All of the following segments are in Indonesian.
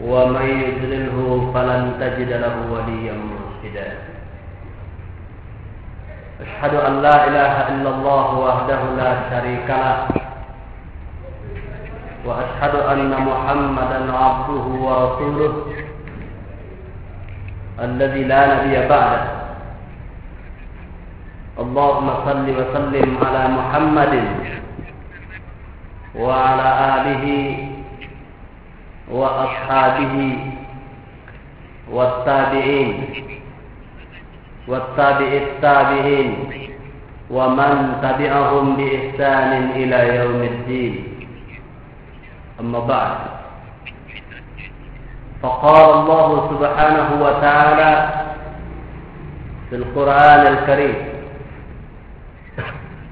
ومن يضلله فلن تجد له وليا مرشدا. أشهد أن لا إله إلا الله وحده لا شريك له. وأشهد أن محمدا عبده ورسوله الذي لا نبي بعده. اللهم صل وسلم على محمد وعلى آله وأصحابه والتابعين والتابع التابعين ومن تبعهم بإحسان إلى يوم الدين. أما بعد فقال الله سبحانه وتعالى في القرآن الكريم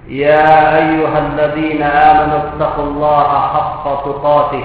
يا أيها الذين آمنوا اتقوا الله حق تقاته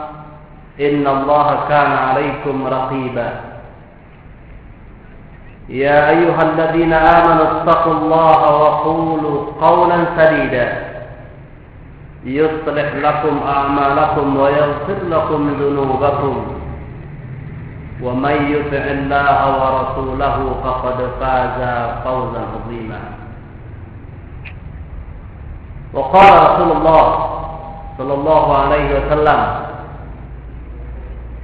إن الله كان عليكم رقيبا. يا أيها الذين آمنوا اتقوا الله وقولوا قولا سديدا. يصلح لكم أعمالكم ويغفر لكم ذنوبكم. ومن يطع الله ورسوله فقد فاز فوزا عظيما. وقال رسول الله صلى الله عليه وسلم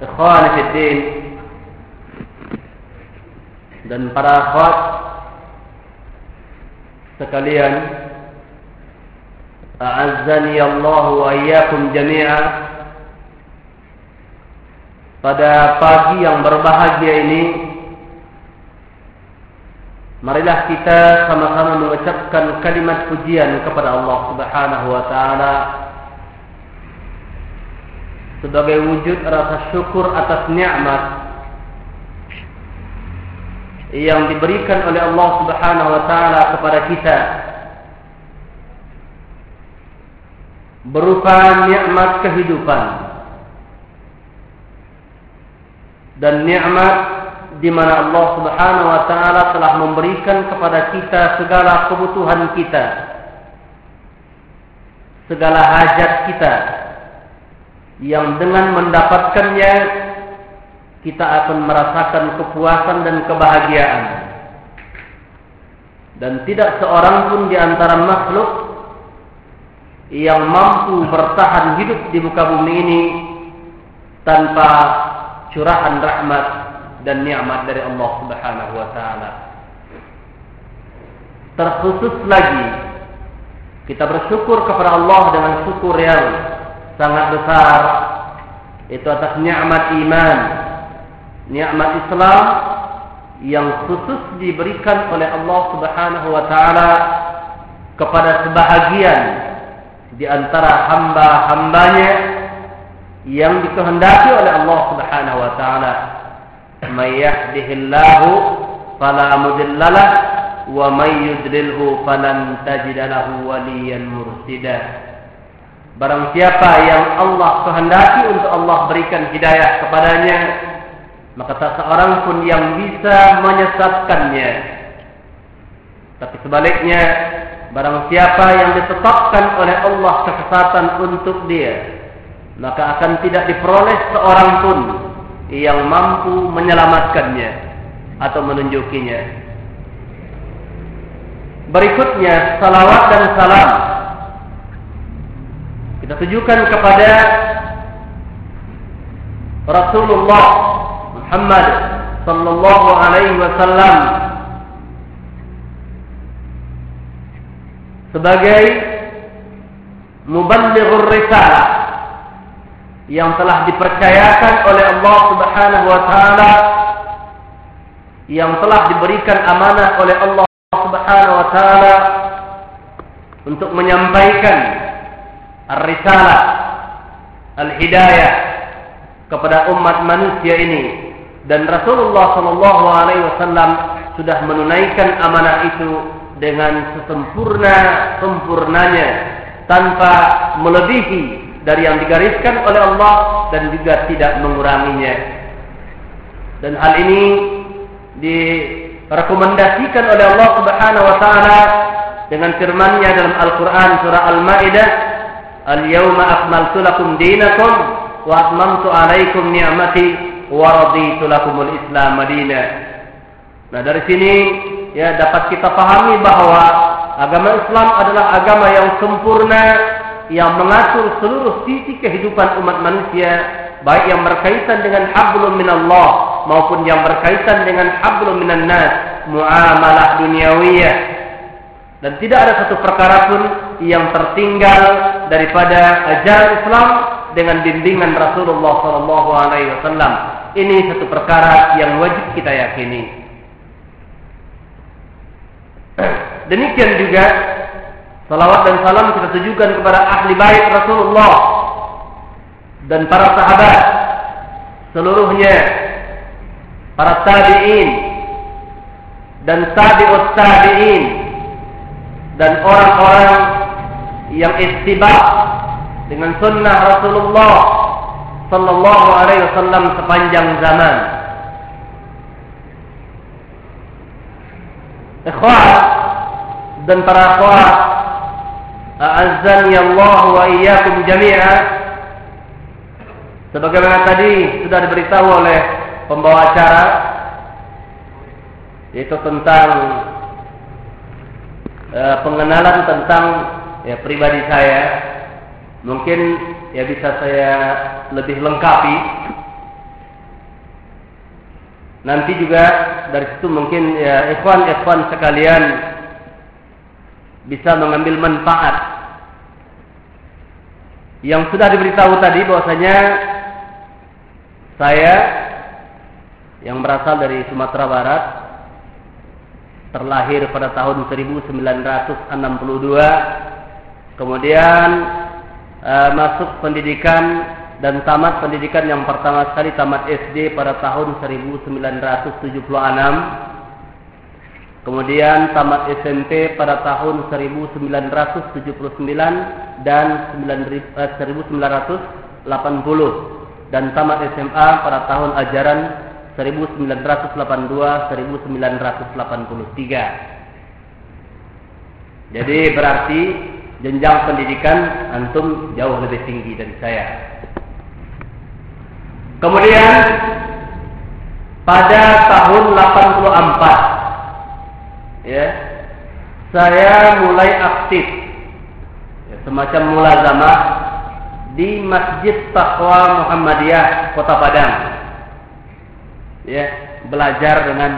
Ikhwan Fiddin dan para akhwat sekalian A'azzani Allah wa iyyakum jami'a. Pada pagi yang berbahagia ini Marilah kita sama-sama mengucapkan kalimat pujian kepada Allah Subhanahu wa taala sebagai wujud rasa syukur atas nikmat yang diberikan oleh Allah Subhanahu wa taala kepada kita. Berupa nikmat kehidupan dan nikmat di mana Allah Subhanahu wa taala telah memberikan kepada kita segala kebutuhan kita segala hajat kita yang dengan mendapatkannya kita akan merasakan kepuasan dan kebahagiaan. Dan tidak seorang pun di antara makhluk yang mampu bertahan hidup di muka bumi ini tanpa curahan rahmat dan nikmat dari Allah Subhanahu wa taala. Terkhusus lagi kita bersyukur kepada Allah dengan syukur yang sangat besar itu atas nikmat iman, nikmat Islam yang khusus diberikan oleh Allah Subhanahu wa taala kepada sebahagian di antara hamba-hambanya yang dikehendaki oleh Allah Subhanahu wa taala. May yahdihillahu fala mudhillalah wa may yudlilhu falan tajid lahu waliyan. Barang siapa yang Allah kehendaki untuk Allah berikan hidayah kepadanya, maka tak seorang pun yang bisa menyesatkannya. Tapi sebaliknya, barang siapa yang ditetapkan oleh Allah kesesatan untuk dia, maka akan tidak diperoleh seorang pun yang mampu menyelamatkannya atau menunjukinya. Berikutnya salawat dan salam kita tujukan kepada Rasulullah Muhammad sallallahu alaihi wasallam sebagai muballighur risalah yang telah dipercayakan oleh Allah Subhanahu wa taala yang telah diberikan amanah oleh Allah Subhanahu wa taala untuk menyampaikan ar-risalah al-hidayah kepada umat manusia ini dan Rasulullah sallallahu alaihi wasallam sudah menunaikan amanah itu dengan sesempurna sempurnanya tanpa melebihi dari yang digariskan oleh Allah dan juga tidak menguranginya. Dan hal ini direkomendasikan oleh Allah Subhanahu wa taala dengan firman-Nya dalam Al-Qur'an surah Al-Maidah, "Al-yauma akmaltu lakum dinakum wa atmamtu 'alaikum ni'mati wa raditu lakumul Islam madina." Nah, dari sini ya dapat kita pahami bahwa agama Islam adalah agama yang sempurna yang mengatur seluruh sisi kehidupan umat manusia baik yang berkaitan dengan hablum minallah maupun yang berkaitan dengan hablum minan nas muamalah duniawiyah dan tidak ada satu perkara pun yang tertinggal daripada ajaran Islam dengan bimbingan Rasulullah sallallahu alaihi wasallam. Ini satu perkara yang wajib kita yakini. Demikian juga Salawat dan salam kita tujukan kepada ahli bait Rasulullah dan para sahabat seluruhnya, para tabi'in dan tabi'ut tabi'in dan orang-orang yang ittiba dengan sunnah Rasulullah sallallahu alaihi wasallam sepanjang zaman. Ikhwan dan para akhwat A'azzani Allah wa iyyakum jami'a. Sebagaimana tadi sudah diberitahu oleh pembawa acara yaitu tentang uh, pengenalan tentang ya pribadi saya. Mungkin ya bisa saya lebih lengkapi. Nanti juga dari situ mungkin ya ikhwan-ikhwan sekalian bisa mengambil manfaat yang sudah diberitahu tadi bahwasanya saya yang berasal dari Sumatera Barat terlahir pada tahun 1962 kemudian uh, masuk pendidikan dan tamat pendidikan yang pertama sekali tamat SD pada tahun 1976 Kemudian tamat SMP pada tahun 1979 dan 1980 eh, dan tamat SMA pada tahun ajaran 1982-1983. Jadi berarti jenjang pendidikan antum jauh lebih tinggi dari saya. Kemudian pada tahun 84 ya saya mulai aktif ya, semacam mulazamah di Masjid Taqwa Muhammadiyah Kota Padang ya belajar dengan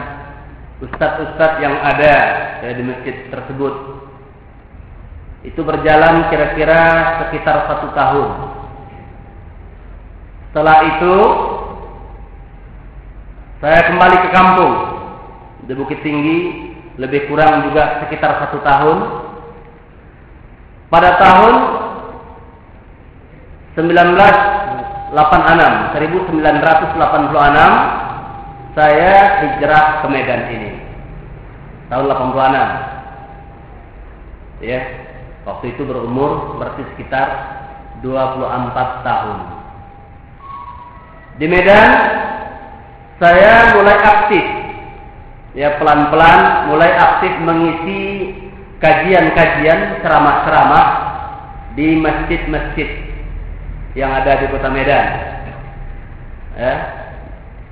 ustadz-ustadz yang ada ya, di masjid tersebut itu berjalan kira-kira sekitar satu tahun setelah itu saya kembali ke kampung di Bukit Tinggi lebih kurang juga sekitar satu tahun. Pada tahun 1986, 1986 saya hijrah ke Medan ini. Tahun 86. Ya, waktu itu berumur berarti sekitar 24 tahun. Di Medan saya mulai aktif ya pelan-pelan mulai aktif mengisi kajian-kajian ceramah-ceramah di masjid-masjid yang ada di Kota Medan. Ya.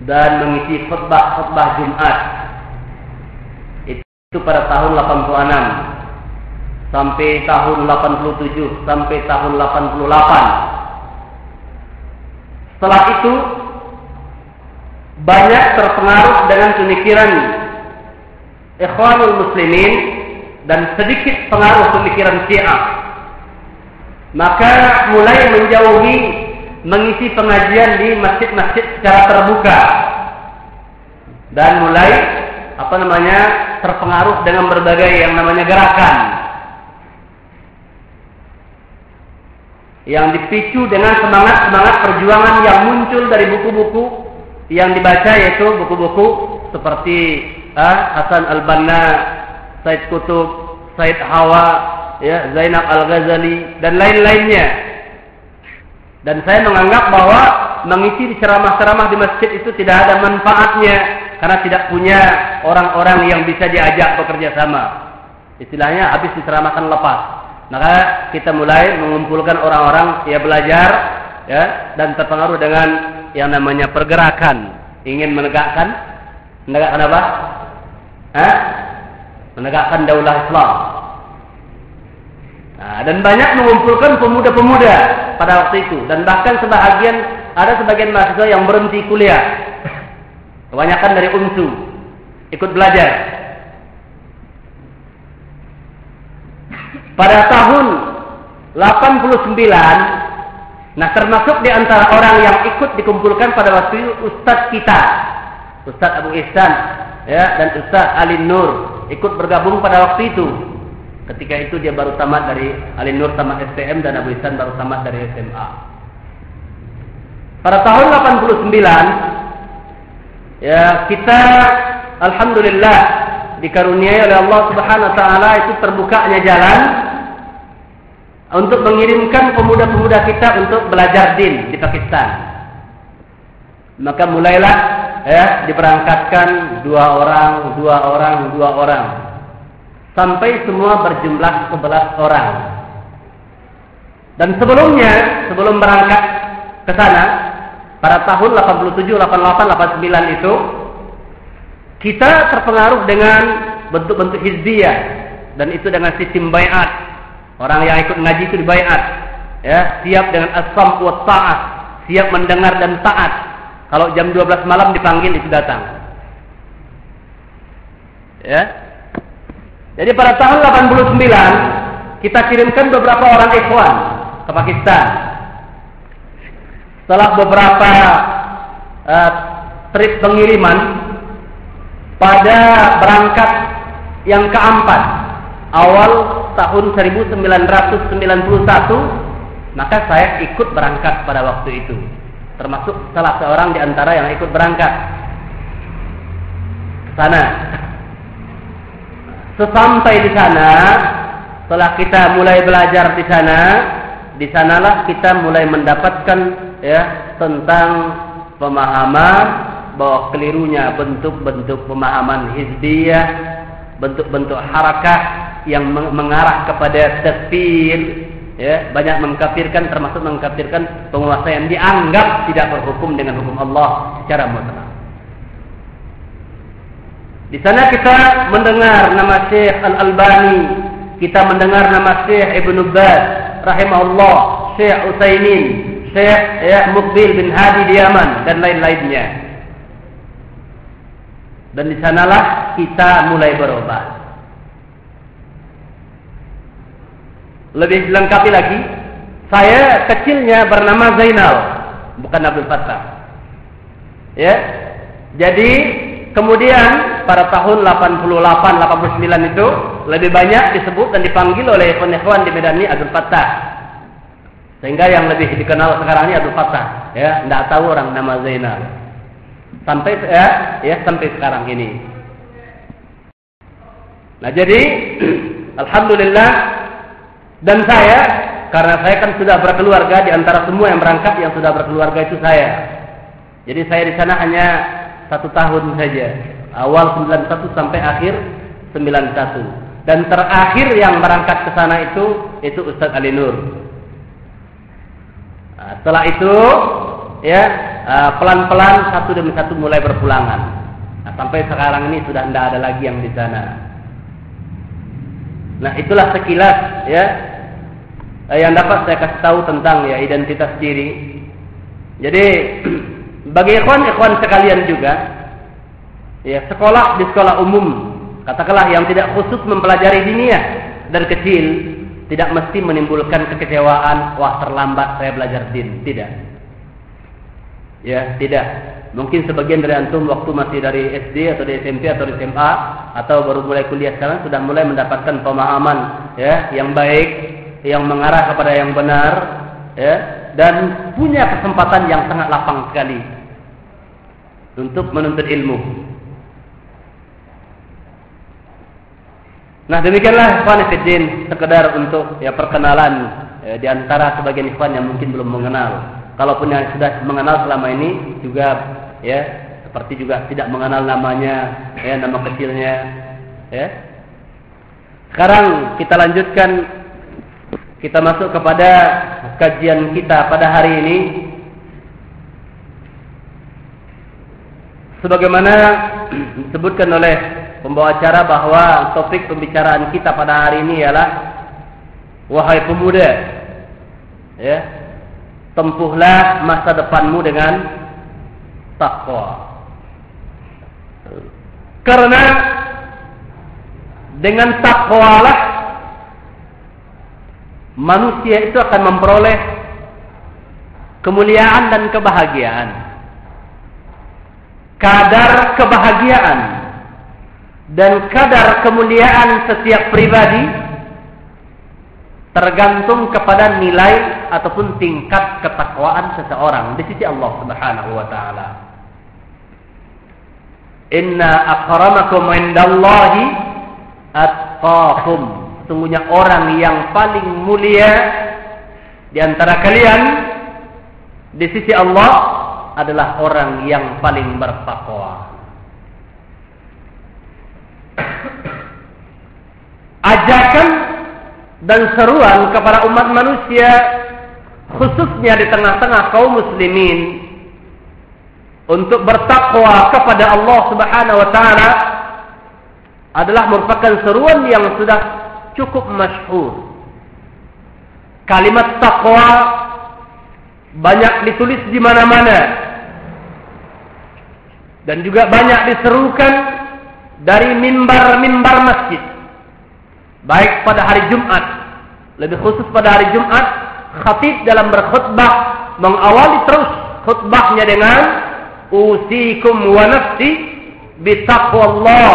Dan mengisi khutbah-khutbah Jumat. Itu pada tahun 86 sampai tahun 87 sampai tahun 88. Setelah itu banyak terpengaruh dengan pemikiran Ikhwanul Muslimin dan sedikit pengaruh pemikiran Syiah. Maka mulai menjauhi mengisi pengajian di masjid-masjid secara terbuka dan mulai apa namanya terpengaruh dengan berbagai yang namanya gerakan yang dipicu dengan semangat-semangat perjuangan yang muncul dari buku-buku yang dibaca yaitu buku-buku seperti ah, Hasan Al-Banna, Said Kutub, Said Hawa, ya, Zainab Al-Ghazali dan lain-lainnya. Dan saya menganggap bahwa mengisi ceramah-ceramah di masjid itu tidak ada manfaatnya karena tidak punya orang-orang yang bisa diajak bekerja sama. Istilahnya habis diceramahkan lepas. Maka kita mulai mengumpulkan orang-orang ya belajar ya dan terpengaruh dengan yang namanya pergerakan, ingin menegakkan menegakkan apa? Hah? Menegakkan daulah Islam. Nah, dan banyak mengumpulkan pemuda-pemuda pada waktu itu dan bahkan sebagian ada sebagian mahasiswa yang berhenti kuliah. Kebanyakan dari UNSU ikut belajar. Pada tahun 89 Nah termasuk di antara orang yang ikut dikumpulkan pada waktu itu Ustadz kita Ustadz Abu Ihsan ya dan Ustaz Ali Nur ikut bergabung pada waktu itu. Ketika itu dia baru tamat dari Ali Nur tamat STM dan Abu Ihsan baru tamat dari SMA. Pada tahun 89 ya kita alhamdulillah dikaruniai oleh Allah Subhanahu wa taala itu terbukanya jalan untuk mengirimkan pemuda-pemuda kita untuk belajar din di Pakistan. Maka mulailah ya diberangkatkan dua orang, dua orang, dua orang. Sampai semua berjumlah sebelas orang. Dan sebelumnya, sebelum berangkat ke sana, pada tahun 87, 88, 89 itu, kita terpengaruh dengan bentuk-bentuk hizbiyah. Dan itu dengan sistem bayat. Orang yang ikut ngaji itu dibayat. Ya, siap dengan asam wa ta'at. Siap mendengar dan taat kalau jam 12 malam dipanggil itu datang. Ya. Jadi pada tahun 89 kita kirimkan beberapa orang ikhwan ke Pakistan. Setelah beberapa uh, trip pengiriman pada berangkat yang keempat awal tahun 1991 maka saya ikut berangkat pada waktu itu termasuk salah seorang di antara yang ikut berangkat ke sana. Sesampai di sana, setelah kita mulai belajar di sana, di sanalah kita mulai mendapatkan ya tentang pemahaman bahwa kelirunya bentuk-bentuk pemahaman hizbiyah, bentuk-bentuk harakah yang mengarah kepada takfir, ya banyak mengkafirkan termasuk mengkafirkan penguasa yang dianggap tidak berhukum dengan hukum Allah secara mutlak. Di sana kita mendengar nama Syekh Al Albani, kita mendengar nama Syekh Ibn Baz rahimahullah, Syekh Utsaimin, Syekh ya Mukbil bin Hadi di Yaman dan lain-lainnya. Dan di sanalah kita mulai berubah. Lebih lengkapi lagi, saya kecilnya bernama Zainal, bukan Abdul Fattah. Ya. Jadi kemudian pada tahun 88 89 itu lebih banyak disebut dan dipanggil oleh ikhwan di Medan ini Abdul Fattah. Sehingga yang lebih dikenal sekarang ini Abdul Fattah, ya, tidak tahu orang nama Zainal. Sampai ya, ya sampai sekarang ini. Nah, jadi alhamdulillah dan saya, karena saya kan sudah berkeluarga di antara semua yang berangkat yang sudah berkeluarga itu saya. Jadi saya di sana hanya satu tahun saja. Awal 91 sampai akhir 91. Dan terakhir yang berangkat ke sana itu itu Ustadz Ali Nur. Nah, setelah itu ya ah, pelan-pelan satu demi satu mulai berpulangan. Nah, sampai sekarang ini sudah tidak ada lagi yang di sana. Nah, itulah sekilas ya eh, yang dapat saya kasih tahu tentang ya identitas diri. Jadi bagi ikhwan-ikhwan sekalian juga ya sekolah di sekolah umum katakanlah yang tidak khusus mempelajari dunia dari kecil tidak mesti menimbulkan kekecewaan wah terlambat saya belajar din tidak ya tidak mungkin sebagian dari antum waktu masih dari SD atau di SMP atau di SMA atau baru mulai kuliah sekarang sudah mulai mendapatkan pemahaman ya yang baik yang mengarah kepada yang benar ya dan punya kesempatan yang sangat lapang sekali untuk menuntut ilmu. Nah demikianlah fillah sekedar untuk ya perkenalan ya, di antara sebagian ikhwan yang mungkin belum mengenal. Kalaupun yang sudah mengenal selama ini juga ya seperti juga tidak mengenal namanya ya nama kecilnya ya. Sekarang kita lanjutkan kita masuk kepada kajian kita pada hari ini sebagaimana disebutkan oleh pembawa acara bahwa topik pembicaraan kita pada hari ini ialah wahai pemuda ya tempuhlah masa depanmu dengan takwa karena dengan takwalah manusia itu akan memperoleh kemuliaan dan kebahagiaan. Kadar kebahagiaan dan kadar kemuliaan setiap pribadi tergantung kepada nilai ataupun tingkat ketakwaan seseorang di sisi Allah Subhanahu wa taala. Inna akramakum indallahi atqakum sesungguhnya orang yang paling mulia di antara kalian di sisi Allah adalah orang yang paling bertakwa. Ajakan dan seruan kepada umat manusia khususnya di tengah-tengah kaum muslimin untuk bertakwa kepada Allah Subhanahu wa taala adalah merupakan seruan yang sudah cukup masyhur. Kalimat takwa banyak ditulis di mana-mana dan juga banyak diserukan dari mimbar-mimbar masjid. Baik pada hari Jumat, lebih khusus pada hari Jumat, khatib dalam berkhutbah mengawali terus khutbahnya dengan usikum wa nafsi bitaqwallah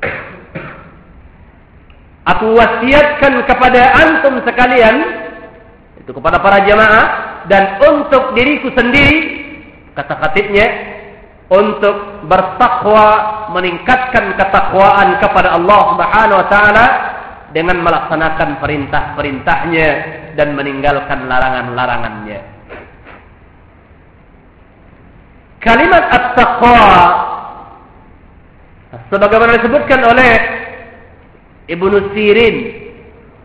Aku wasiatkan kepada antum sekalian itu kepada para jamaah dan untuk diriku sendiri kata khatibnya untuk bertakwa meningkatkan ketakwaan kepada Allah Subhanahu wa taala dengan melaksanakan perintah-perintahnya dan meninggalkan larangan-larangannya. Kalimat at-taqwa sebagaimana disebutkan oleh Ibnu Sirin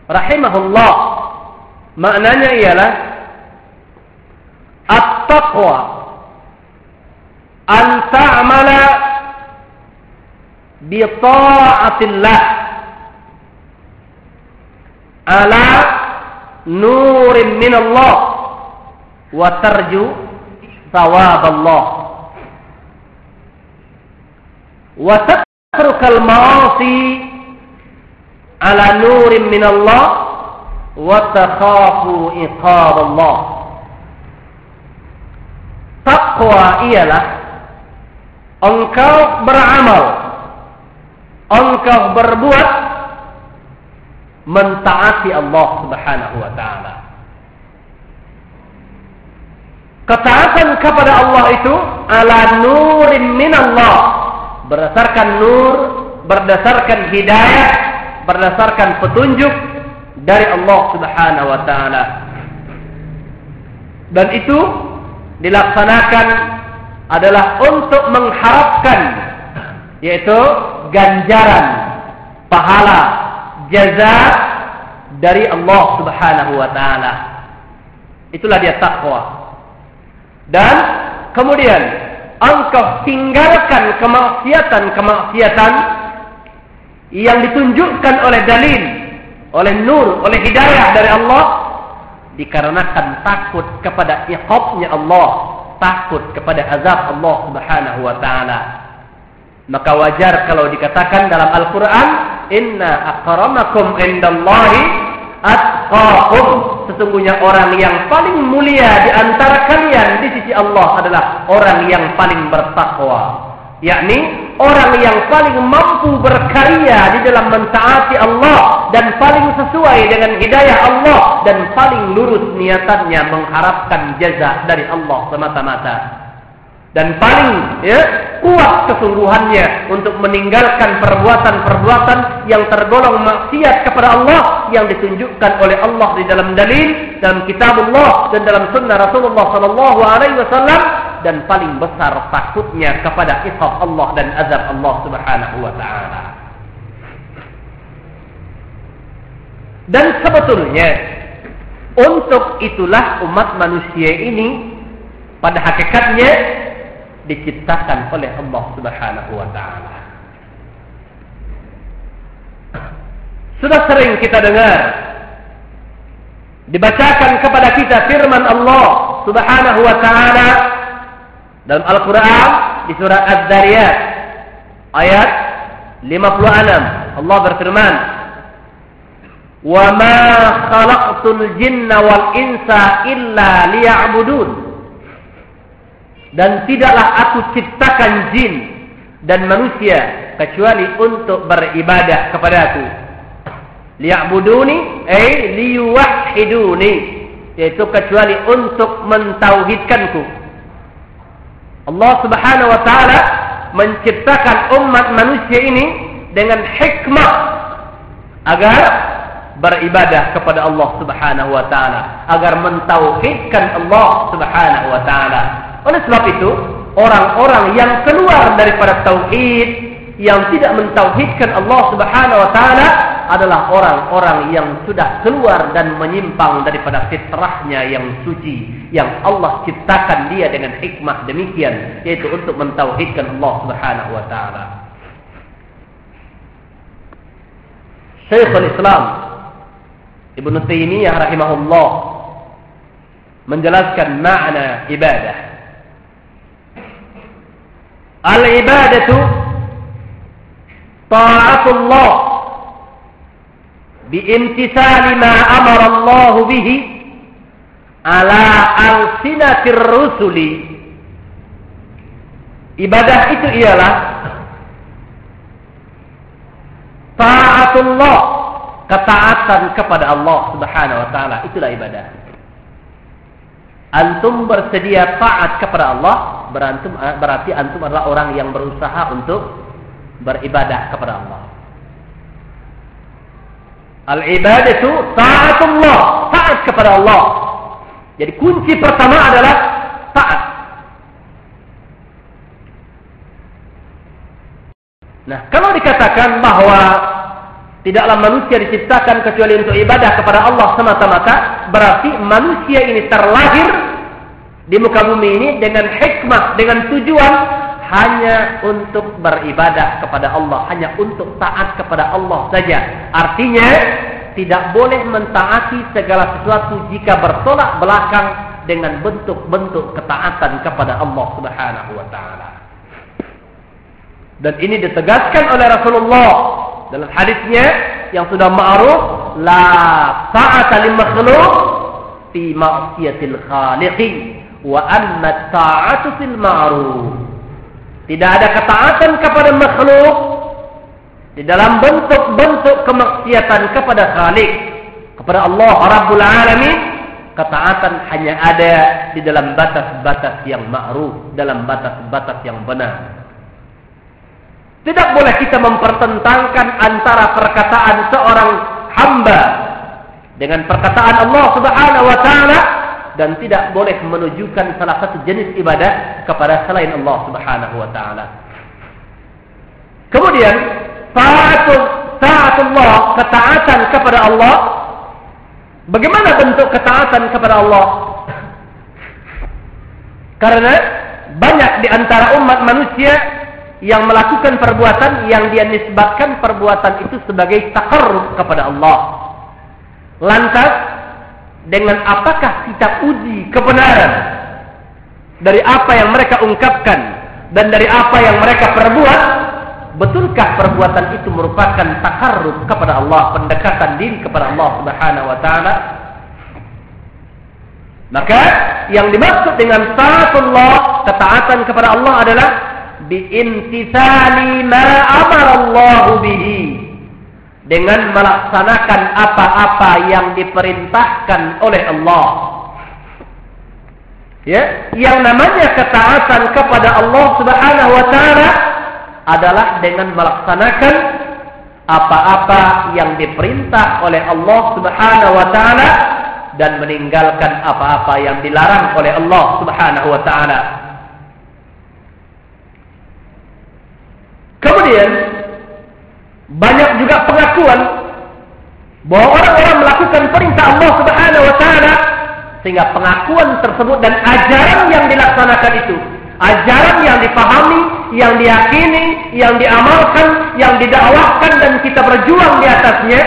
rahimahullah maknanya ialah at-taqwa an ta'mala bi ta'atillah ala nurin min Allah wa tarju thawab Allah wa tatrukal ma'asi ala nurin min Allah wa takhafu iqab Allah. Takwa ialah engkau beramal, engkau berbuat mentaati Allah Subhanahu wa taala. Ketaatan kepada Allah itu ala nurin min Allah berdasarkan nur, berdasarkan hidayah berdasarkan petunjuk dari Allah Subhanahu wa taala. Dan itu dilaksanakan adalah untuk mengharapkan yaitu ganjaran pahala jaza dari Allah Subhanahu wa taala. Itulah dia takwa. Dan kemudian engkau tinggalkan kemaksiatan-kemaksiatan yang ditunjukkan oleh dalil, oleh nur, oleh hidayah dari Allah dikarenakan takut kepada iqabnya Allah, takut kepada azab Allah Subhanahu wa taala. Maka wajar kalau dikatakan dalam Al-Qur'an, "Inna akramakum indallahi atqakum." Sesungguhnya orang yang paling mulia di antara kalian di sisi Allah adalah orang yang paling bertakwa yakni orang yang paling mampu berkarya di dalam mentaati Allah dan paling sesuai dengan hidayah Allah dan paling lurus niatannya mengharapkan jaza dari Allah semata-mata. Dan paling ya kuat kesungguhannya untuk meninggalkan perbuatan-perbuatan yang tergolong maksiat kepada Allah yang ditunjukkan oleh Allah di dalam dalil dalam kitab Allah dan dalam sunnah Rasulullah sallallahu alaihi wasallam dan paling besar takutnya kepada iqab Allah dan azab Allah Subhanahu wa taala. Dan sebetulnya untuk itulah umat manusia ini pada hakikatnya diciptakan oleh Allah Subhanahu wa taala. Sudah sering kita dengar dibacakan kepada kita firman Allah Subhanahu wa taala dalam Al-Quran di surah Az-Zariyat ayat 56 Allah berfirman khalaqtul jinna wal insa illa liya'budun. Dan tidaklah aku ciptakan jin dan manusia kecuali untuk beribadah kepadaku liya'buduni ay liyuwahhiduni yaitu kecuali untuk mentauhidkanku Allah Subhanahu wa taala menciptakan umat manusia ini dengan hikmah agar beribadah kepada Allah Subhanahu wa taala, agar mentauhidkan Allah Subhanahu wa taala. Oleh sebab itu, orang-orang yang keluar daripada tauhid, yang tidak mentauhidkan Allah Subhanahu wa taala adalah orang-orang yang sudah keluar dan menyimpang daripada fitrahnya yang suci yang Allah ciptakan dia dengan hikmah demikian yaitu untuk mentauhidkan Allah Subhanahu wa taala. Syekhul Islam Ibnu Taimiyah rahimahullah menjelaskan makna ibadah. Al-ibadatu ta'atullah biimtisali ma amara Allah bihi ala alsinatir rusuli. Ibadah itu ialah taatullah ketaatan kepada Allah Subhanahu wa taala. Itulah ibadah. Antum bersedia taat kepada Allah berarti antum adalah orang yang berusaha untuk beribadah kepada Allah Al-ibadatu taatullah, taat kepada Allah. Jadi kunci pertama adalah taat. Nah, kalau dikatakan bahwa tidaklah manusia diciptakan kecuali untuk ibadah kepada Allah semata-mata, berarti manusia ini terlahir di muka bumi ini dengan hikmah, dengan tujuan hanya untuk beribadah kepada Allah, hanya untuk taat kepada Allah saja. Artinya tidak boleh mentaati segala sesuatu jika bertolak belakang dengan bentuk-bentuk ketaatan kepada Allah Subhanahu wa taala. Dan ini ditegaskan oleh Rasulullah dalam hadisnya yang sudah ma'ruf la ta'ata lil makhluq fi ma'siyatil khaliq wa amma ta'atu fil ma'ruf tidak ada ketaatan kepada makhluk di dalam bentuk-bentuk kemaksiatan kepada Khalik, kepada Allah Rabbul Alamin. Ketaatan hanya ada di dalam batas-batas yang ma'ruf, dalam batas-batas yang benar. Tidak boleh kita mempertentangkan antara perkataan seorang hamba dengan perkataan Allah Subhanahu wa taala dan tidak boleh menunjukkan salah satu jenis ibadah kepada selain Allah Subhanahu wa taala. Kemudian taatun taatullah ketaatan kepada Allah Bagaimana bentuk ketaatan kepada Allah? Karena banyak di antara umat manusia yang melakukan perbuatan yang dia nisbatkan perbuatan itu sebagai takarruf kepada Allah. Lantas dengan apakah kita uji kebenaran? Dari apa yang mereka ungkapkan dan dari apa yang mereka perbuat betulkah perbuatan itu merupakan takarruf kepada Allah pendekatan diri kepada Allah Subhanahu wa taala? Maka yang dimaksud dengan taatullah ketaatan kepada Allah adalah biintisali ma amara bihi dengan melaksanakan apa-apa yang diperintahkan oleh Allah. Ya, yang namanya ketaatan kepada Allah Subhanahu wa taala adalah dengan melaksanakan apa-apa yang diperintah oleh Allah Subhanahu wa taala dan meninggalkan apa-apa yang dilarang oleh Allah Subhanahu wa taala. Kemudian banyak juga pengakuan bahwa orang-orang melakukan perintah Allah Subhanahu wa taala sehingga pengakuan tersebut dan ajaran yang dilaksanakan itu, ajaran yang dipahami, yang diyakini, yang diamalkan, yang didakwahkan dan kita berjuang di atasnya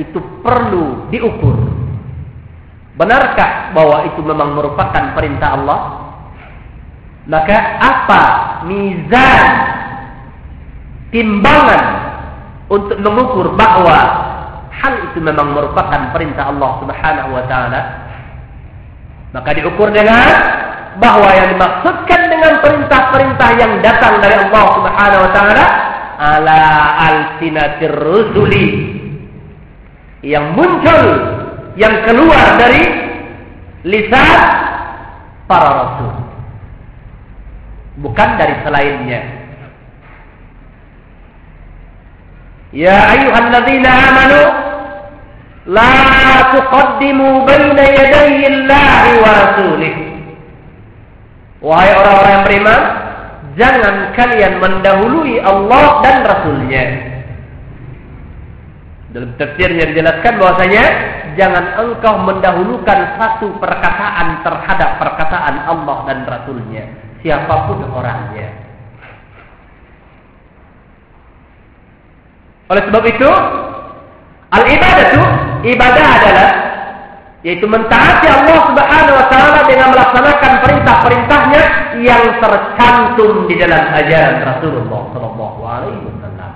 itu perlu diukur. Benarkah bahwa itu memang merupakan perintah Allah? Maka apa mizan timbangan untuk mengukur bahwa hal itu memang merupakan perintah Allah Subhanahu wa taala. Maka diukur dengan bahwa yang dimaksudkan dengan perintah-perintah yang datang dari Allah Subhanahu wa taala ala alsinatir rusuli. Yang muncul yang keluar dari lisan para rasul. Bukan dari selainnya يا أيها الذين آمنوا لا تقدموا بين يدي الله ورسوله Wahai orang-orang yang beriman, jangan kalian mendahului Allah dan Rasulnya. Dalam tafsirnya dijelaskan bahwasanya jangan engkau mendahulukan satu perkataan terhadap perkataan Allah dan Rasulnya, siapapun orangnya. Oleh sebab itu, al ibadah itu ibadah adalah yaitu mentaati Allah Subhanahu wa taala dengan melaksanakan perintah-perintahnya yang tercantum di dalam ajaran Rasulullah sallallahu alaihi wasallam.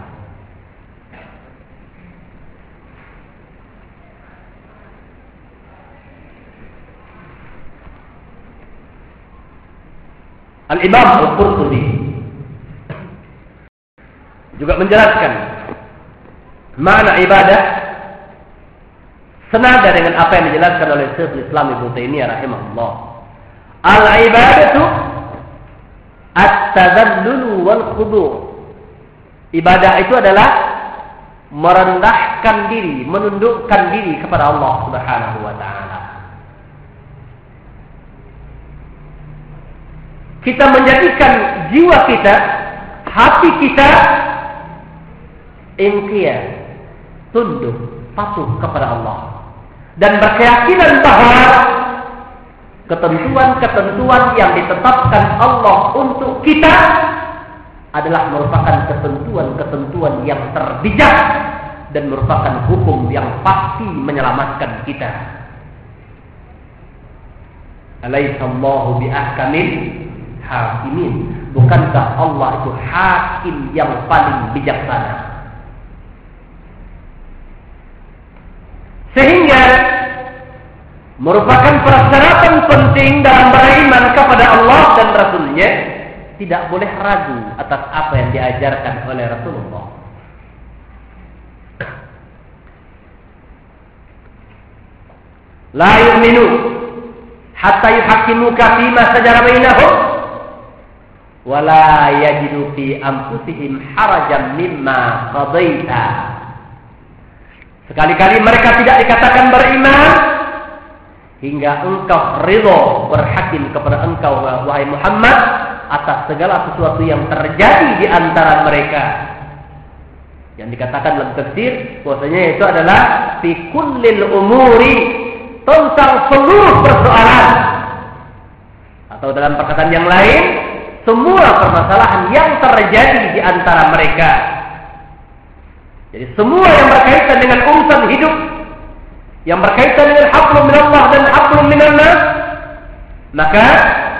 Al-Imam Al-Qurtubi juga menjelaskan Mana ibadah senada dengan apa yang dijelaskan oleh Syekh Islam Ibnu Taimiyah rahimahullah. Al ibadatu at-tadallul wal khudu'. Ibadah itu adalah merendahkan diri, menundukkan diri kepada Allah Subhanahu wa taala. Kita menjadikan jiwa kita, hati kita inqiyad tunduk, patuh kepada Allah. Dan berkeyakinan bahwa ketentuan-ketentuan yang ditetapkan Allah untuk kita adalah merupakan ketentuan-ketentuan yang terbijak dan merupakan hukum yang pasti menyelamatkan kita. Alaihissallahu biahkamil hakimin. Bukankah Allah itu hakim yang paling bijaksana? Sehingga merupakan persyaratan penting dalam beriman kepada Allah dan Rasulnya tidak boleh ragu atas apa yang diajarkan oleh Rasulullah. La yu'minu hatta yuhaqqimuka fima sajara bainahum wa la yajidu fi anfusihim harajan mimma qadaita Sekali-kali mereka tidak dikatakan beriman hingga engkau ridho berhakim kepada engkau wahai Muhammad atas segala sesuatu yang terjadi di antara mereka. Yang dikatakan dalam tafsir bahwasanya itu adalah fi kullil umuri tentang seluruh persoalan. Atau dalam perkataan yang lain, semua permasalahan yang terjadi di antara mereka. Jadi semua yang berkaitan dengan urusan hidup yang berkaitan dengan hablum minallah dan hablum minallah maka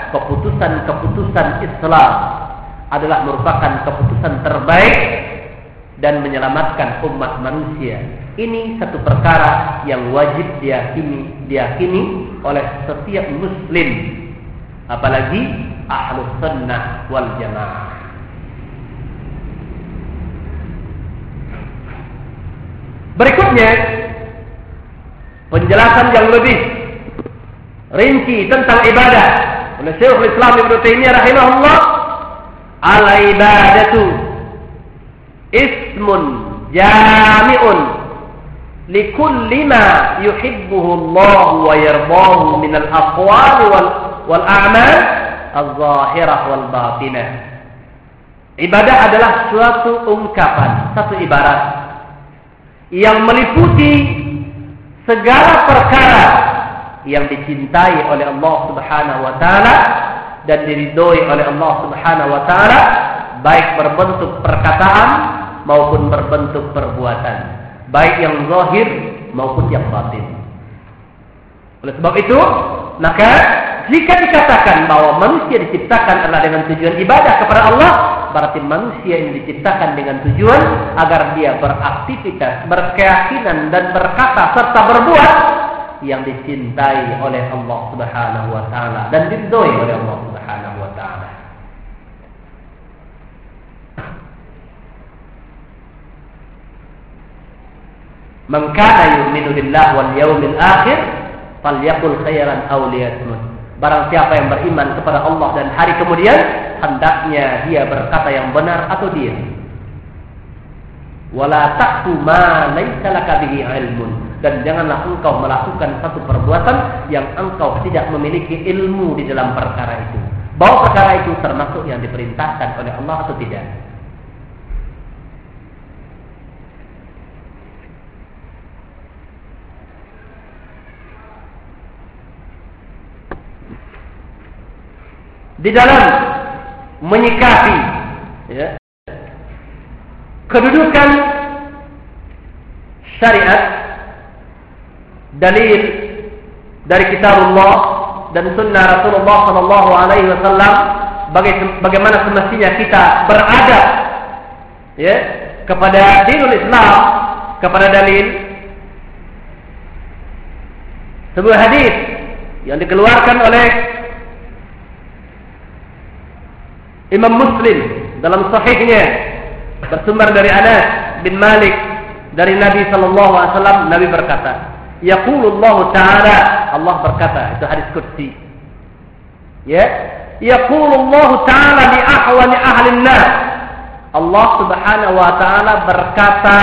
keputusan-keputusan Islam adalah merupakan keputusan terbaik dan menyelamatkan umat manusia. Ini satu perkara yang wajib diyakini, diyakini oleh setiap muslim. Apalagi ahlus sunnah wal jamaah. Berikutnya penjelasan yang lebih rinci tentang ibadah. Oleh Syekhul Islam Ibnu Taimiyah rahimahullah al ibadatu ismun jami'un likulli ma yuhibbuhu Allah wa yardahu min al aqwal wal wal a'mal al-zahirah wal batinah. Ibadah adalah suatu ungkapan satu ibarat yang meliputi segala perkara yang dicintai oleh Allah Subhanahu wa taala dan diridhoi oleh Allah Subhanahu wa taala baik berbentuk perkataan maupun berbentuk perbuatan baik yang zahir maupun yang batin. Oleh sebab itu maka jika dikatakan bahwa manusia diciptakan adalah dengan tujuan ibadah kepada Allah, berarti manusia ini diciptakan dengan tujuan agar dia beraktivitas, berkeyakinan dan berkata serta berbuat yang dicintai oleh Allah Subhanahu wa taala dan diridhoi oleh Allah Subhanahu wa taala. Man kana yu'minu billahi wal yawmil akhir falyakul khairan aw. Barang siapa yang beriman kepada Allah dan hari kemudian, hendaknya dia berkata yang benar atau diam. Wala taqfu ma bihi ilmun dan janganlah engkau melakukan satu perbuatan yang engkau tidak memiliki ilmu di dalam perkara itu. Bahwa perkara itu termasuk yang diperintahkan oleh Allah atau tidak. Di dalam menyikapi ya, kedudukan syariat dalil dari kitab Allah dan sunnah Rasulullah Sallallahu Alaihi Wasallam bagaimana semestinya kita berada ya kepada dinul Islam kepada dalil. Sebuah hadis yang dikeluarkan oleh Imam Muslim dalam sahihnya bersumber dari Anas bin Malik dari Nabi sallallahu alaihi wasallam Nabi berkata, "Yaqulullah ta'ala" Allah berkata, itu hadis qudsi. Ya, yaqulullah ta'ala li ahwani ahli. Allah Subhanahu wa taala berkata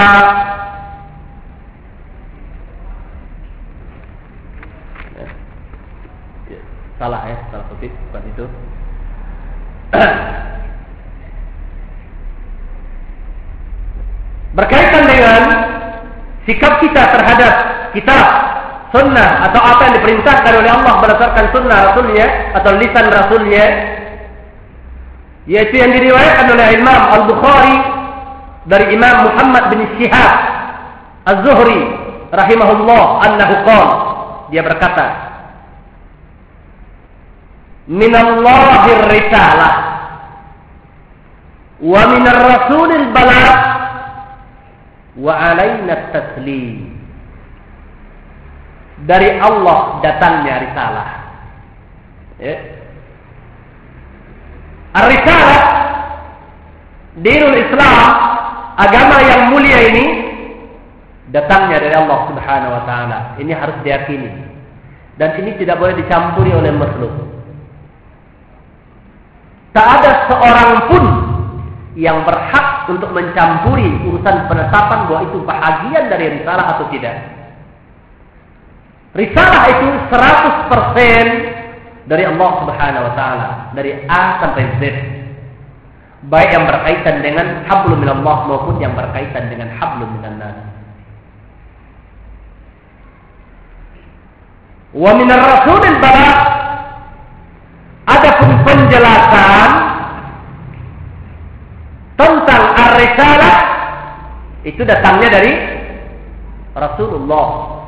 ya, salah ya, salah kutip bukan itu. berkaitan dengan sikap kita terhadap kitab, sunnah atau apa yang diperintahkan oleh Allah berdasarkan sunnah Rasulnya atau lisan Rasulnya yaitu yang diriwayatkan oleh Imam Al-Bukhari dari Imam Muhammad bin Syihab Az-Zuhri rahimahullah annahu qala dia berkata minallahir risalah wa minar rasulil balagh wa alaina taslim. Dari Allah datangnya risalah. Ya. Ar-risalah dinul Islam agama yang mulia ini datangnya dari Allah Subhanahu wa taala. Ini harus diyakini. Dan ini tidak boleh dicampuri oleh makhluk. Tak ada seorang pun yang berhak untuk mencampuri urusan penetapan bahwa itu bahagian dari risalah atau tidak. Risalah itu 100% dari Allah Subhanahu wa taala, dari A sampai Z. Baik yang berkaitan dengan hablum minallah maupun yang berkaitan dengan hablum minannas. Wa minar rasulil balagh Adapun penjelasan tentang ar-risalah itu datangnya dari Rasulullah.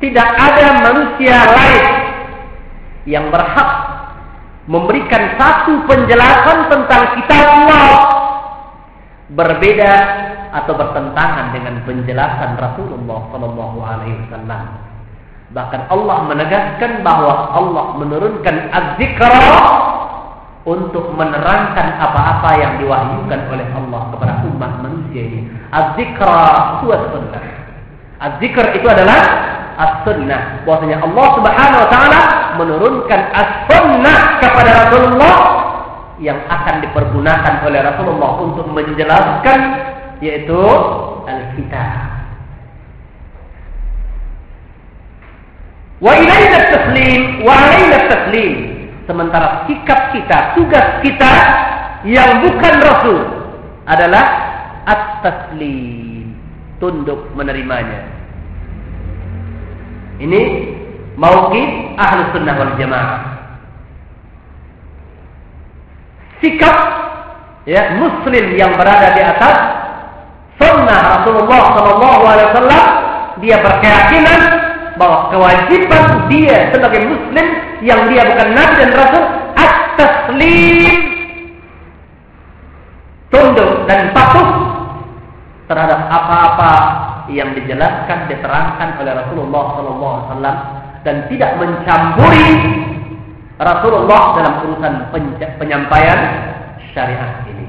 Tidak ada manusia lain yang berhak memberikan satu penjelasan tentang kitab Allah berbeda atau bertentangan dengan penjelasan Rasulullah Sallallahu Alaihi Wasallam. Bahkan Allah menegaskan bahwa Allah menurunkan az-zikra untuk menerangkan apa-apa yang diwahyukan oleh Allah kepada umat manusia ini. Az-zikra huwa sunnah. Az-zikr itu adalah as-sunnah. Bahwasanya Allah Subhanahu wa taala menurunkan as-sunnah kepada Rasulullah yang akan dipergunakan oleh Rasulullah untuk menjelaskan yaitu al-kitab. Wa ilayna taslim wa alayna taslim Sementara sikap kita, tugas kita yang bukan Rasul adalah at-taslim, tunduk menerimanya. Ini mauqif ahli sunnah wal jamaah. Sikap ya muslim yang berada di atas sunnah Rasulullah wasallam dia berkeyakinan bahwa kewajiban dia sebagai muslim yang dia bukan nabi dan rasul at-taslim tunduk dan patuh terhadap apa-apa yang dijelaskan diterangkan oleh Rasulullah SAW dan tidak mencampuri Rasulullah dalam urusan penyampaian syariat ini.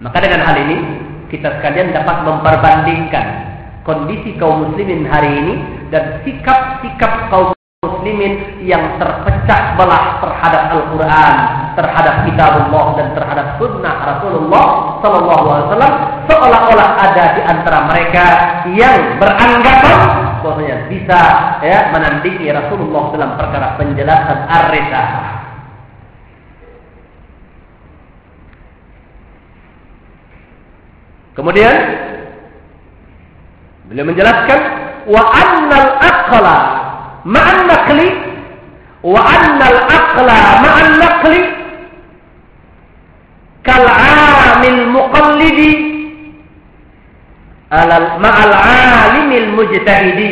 Maka dengan hal ini kita sekalian dapat memperbandingkan kondisi kaum muslimin hari ini dan sikap-sikap kaum muslimin yang terpecah belah terhadap Al-Quran, terhadap kitab Allah dan terhadap sunnah Rasulullah Sallallahu Alaihi Wasallam seolah-olah ada di antara mereka yang beranggapan bahwasanya bisa ya menandingi Rasulullah dalam perkara penjelasan ar-risalah. Kemudian beliau menjelaskan wa annal aqla ma'an naqli wa annal aqla ma'an naqli kal 'amil muqallidi alal ma'al 'alimil mujtahidi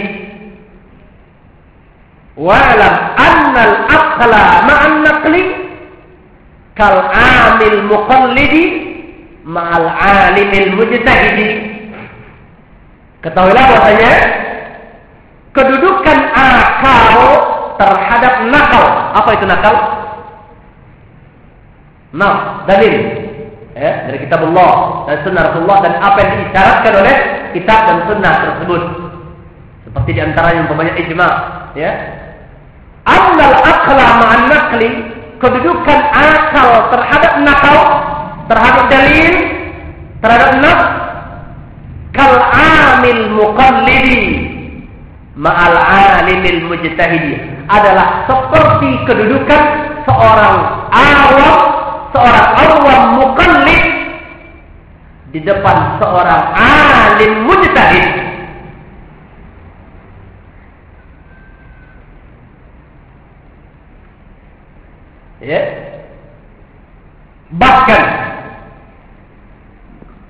wa alam annal aqla ma'an naqli kal 'amil muqallidi ma'al alimil mujtahidi. Ketahuilah bahwasanya kedudukan akal terhadap nakal. Apa itu nakal? Nah, dalil ya, dari kitab Allah dan sunnah Rasulullah dan apa yang diisyaratkan oleh kitab dan sunnah tersebut. Seperti di yang banyak ijma, ya. Annal aqla ma'an naqli, kedudukan akal terhadap nakal terhadap dalil terhadap nas kal amil muqallidi ma'al alimil mujtahidi. Adalah seperti kedudukan seorang awam seorang awam muqallid di depan seorang alim mujtahid. Ya. Bahkan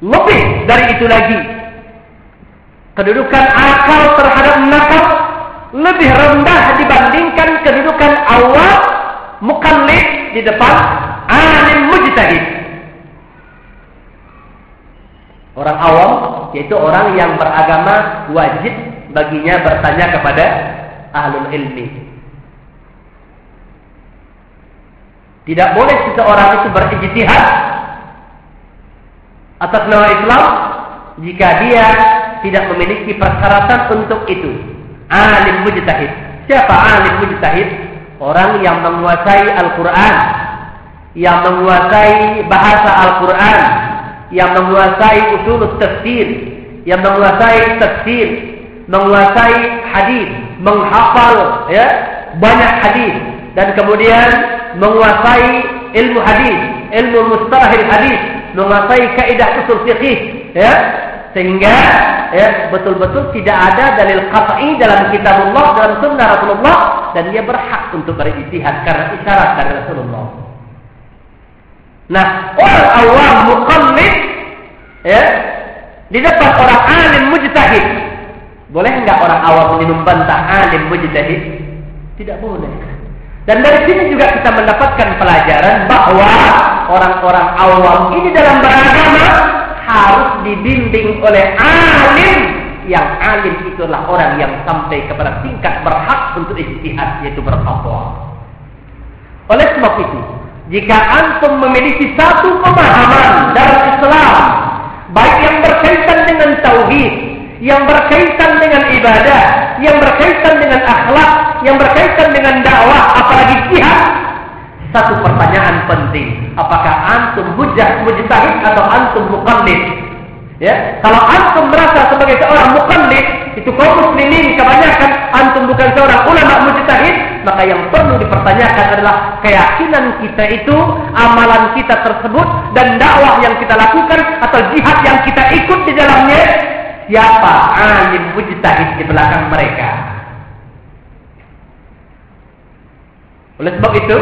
lebih dari itu lagi. Kedudukan akal terhadap nakal lebih rendah dibandingkan kedudukan awal mukallid di depan alim mujtahid. Orang awam yaitu orang yang beragama wajib baginya bertanya kepada ahlul ilmi. Tidak boleh seseorang itu berijtihad atas nama Islam jika dia tidak memiliki persyaratan untuk itu. Alim mujtahid. Siapa alim mujtahid? Orang yang menguasai Al-Quran, yang menguasai bahasa Al-Quran, yang menguasai usul tafsir, yang menguasai tafsir, menguasai hadis, menghafal ya banyak hadis dan kemudian menguasai ilmu hadis, ilmu mustalahil hadis, menguasai kaidah usul fikih ya sehingga ya betul-betul tidak ada dalil qat'i dalam kitab Allah dalam sunnah Rasulullah dan dia berhak untuk berijtihad karena isyarat dari Rasulullah. Nah, orang awam muqallid ya, di depan orang alim mujtahid. Boleh enggak orang awam ini membantah alim mujtahid? Tidak boleh. Dan dari sini juga kita mendapatkan pelajaran bahwa orang-orang awam ini dalam beragama harus dibimbing oleh alim yang alim itulah orang yang sampai kepada tingkat berhak untuk ijtihad yaitu berfatwa. Oleh sebab itu, jika antum memiliki satu pemahaman dalam Islam, baik yang berkaitan dengan tauhid, yang berkaitan dengan ibadah, yang berkaitan dengan akhlak, yang berkaitan dengan dakwah, apalagi jihad, satu pertanyaan penting, apakah antum hujjah mujtahid atau antum muqallid? Ya, kalau antum merasa sebagai seorang mukallid, itu kaum muslimin kebanyakan antum bukan seorang ulama mujtahid, maka yang perlu dipertanyakan adalah keyakinan kita itu, amalan kita tersebut dan dakwah yang kita lakukan atau jihad yang kita ikut di dalamnya, siapa alim mujtahid di belakang mereka? Oleh sebab itu,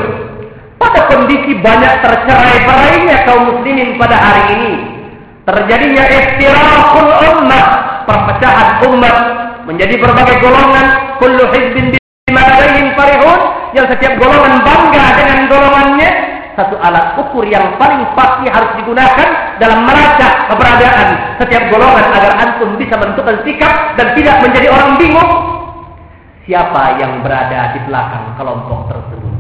pada kondisi banyak tercerai-berainya kaum muslimin pada hari ini, terjadinya istirakul ummah, perpecahan umat menjadi berbagai golongan, kullu hizbin bima ladayhim farihun, yang setiap golongan bangga dengan golongannya, satu alat ukur yang paling pasti harus digunakan dalam melacak keberadaan setiap golongan agar antum bisa menentukan sikap dan tidak menjadi orang bingung siapa yang berada di belakang kelompok tersebut.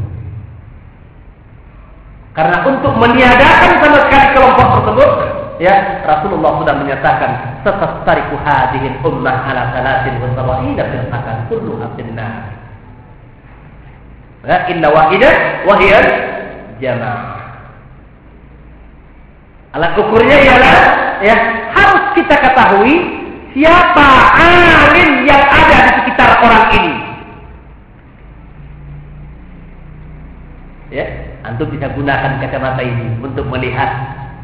Karena untuk meniadakan sama sekali kelompok tersebut, ya Rasulullah sudah menyatakan satastariku hadhihi ummah ala salatin wa sawaina firqatan kulluha finnar ya inna wahidah wa hiya jamaah. Alat ukurnya ialah ya harus kita ketahui siapa alim yang ada di sekitar orang ini ya antum bisa gunakan kacamata ini untuk melihat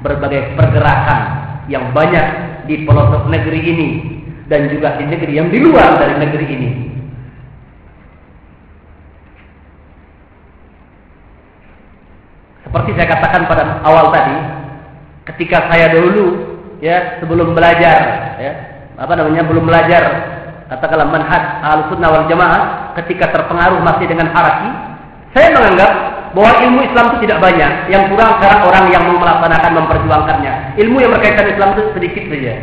berbagai pergerakan yang banyak di pelosok negeri ini dan juga di negeri yang di luar dari negeri ini. Seperti saya katakan pada awal tadi, ketika saya dulu ya sebelum belajar ya apa namanya belum belajar katakanlah manhaj al-sunnah wal jamaah ketika terpengaruh masih dengan haraki saya menganggap bahwa ilmu Islam itu tidak banyak. Yang kurang sekarang orang yang melaksanakan memperjuangkannya. Ilmu yang berkaitan Islam itu sedikit saja.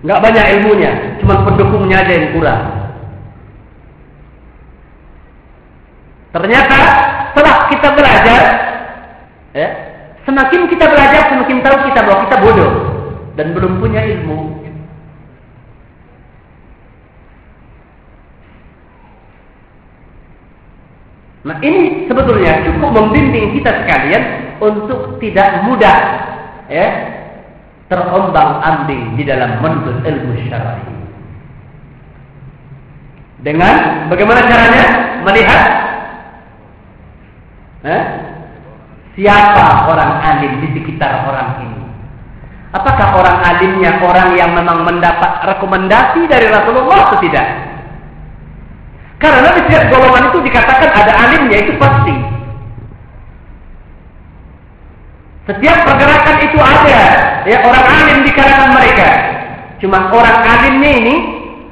Nggak banyak ilmunya, cuma pendukungnya aja yang kurang. Ternyata setelah kita belajar, ya, semakin kita belajar, semakin tahu kita bahwa kita bodoh dan belum punya ilmu. Nah ini sebetulnya cukup membimbing kita sekalian untuk tidak mudah ya terombang ambing di dalam menuntut ilmu syar'i. Dengan bagaimana caranya melihat eh, siapa orang alim di sekitar orang ini. Apakah orang alimnya orang yang memang mendapat rekomendasi dari Rasulullah atau tidak? Karena di setiap golongan itu dikatakan ada alimnya itu pasti. Setiap pergerakan itu ada ya orang alim di kalangan mereka. Cuma orang alimnya ini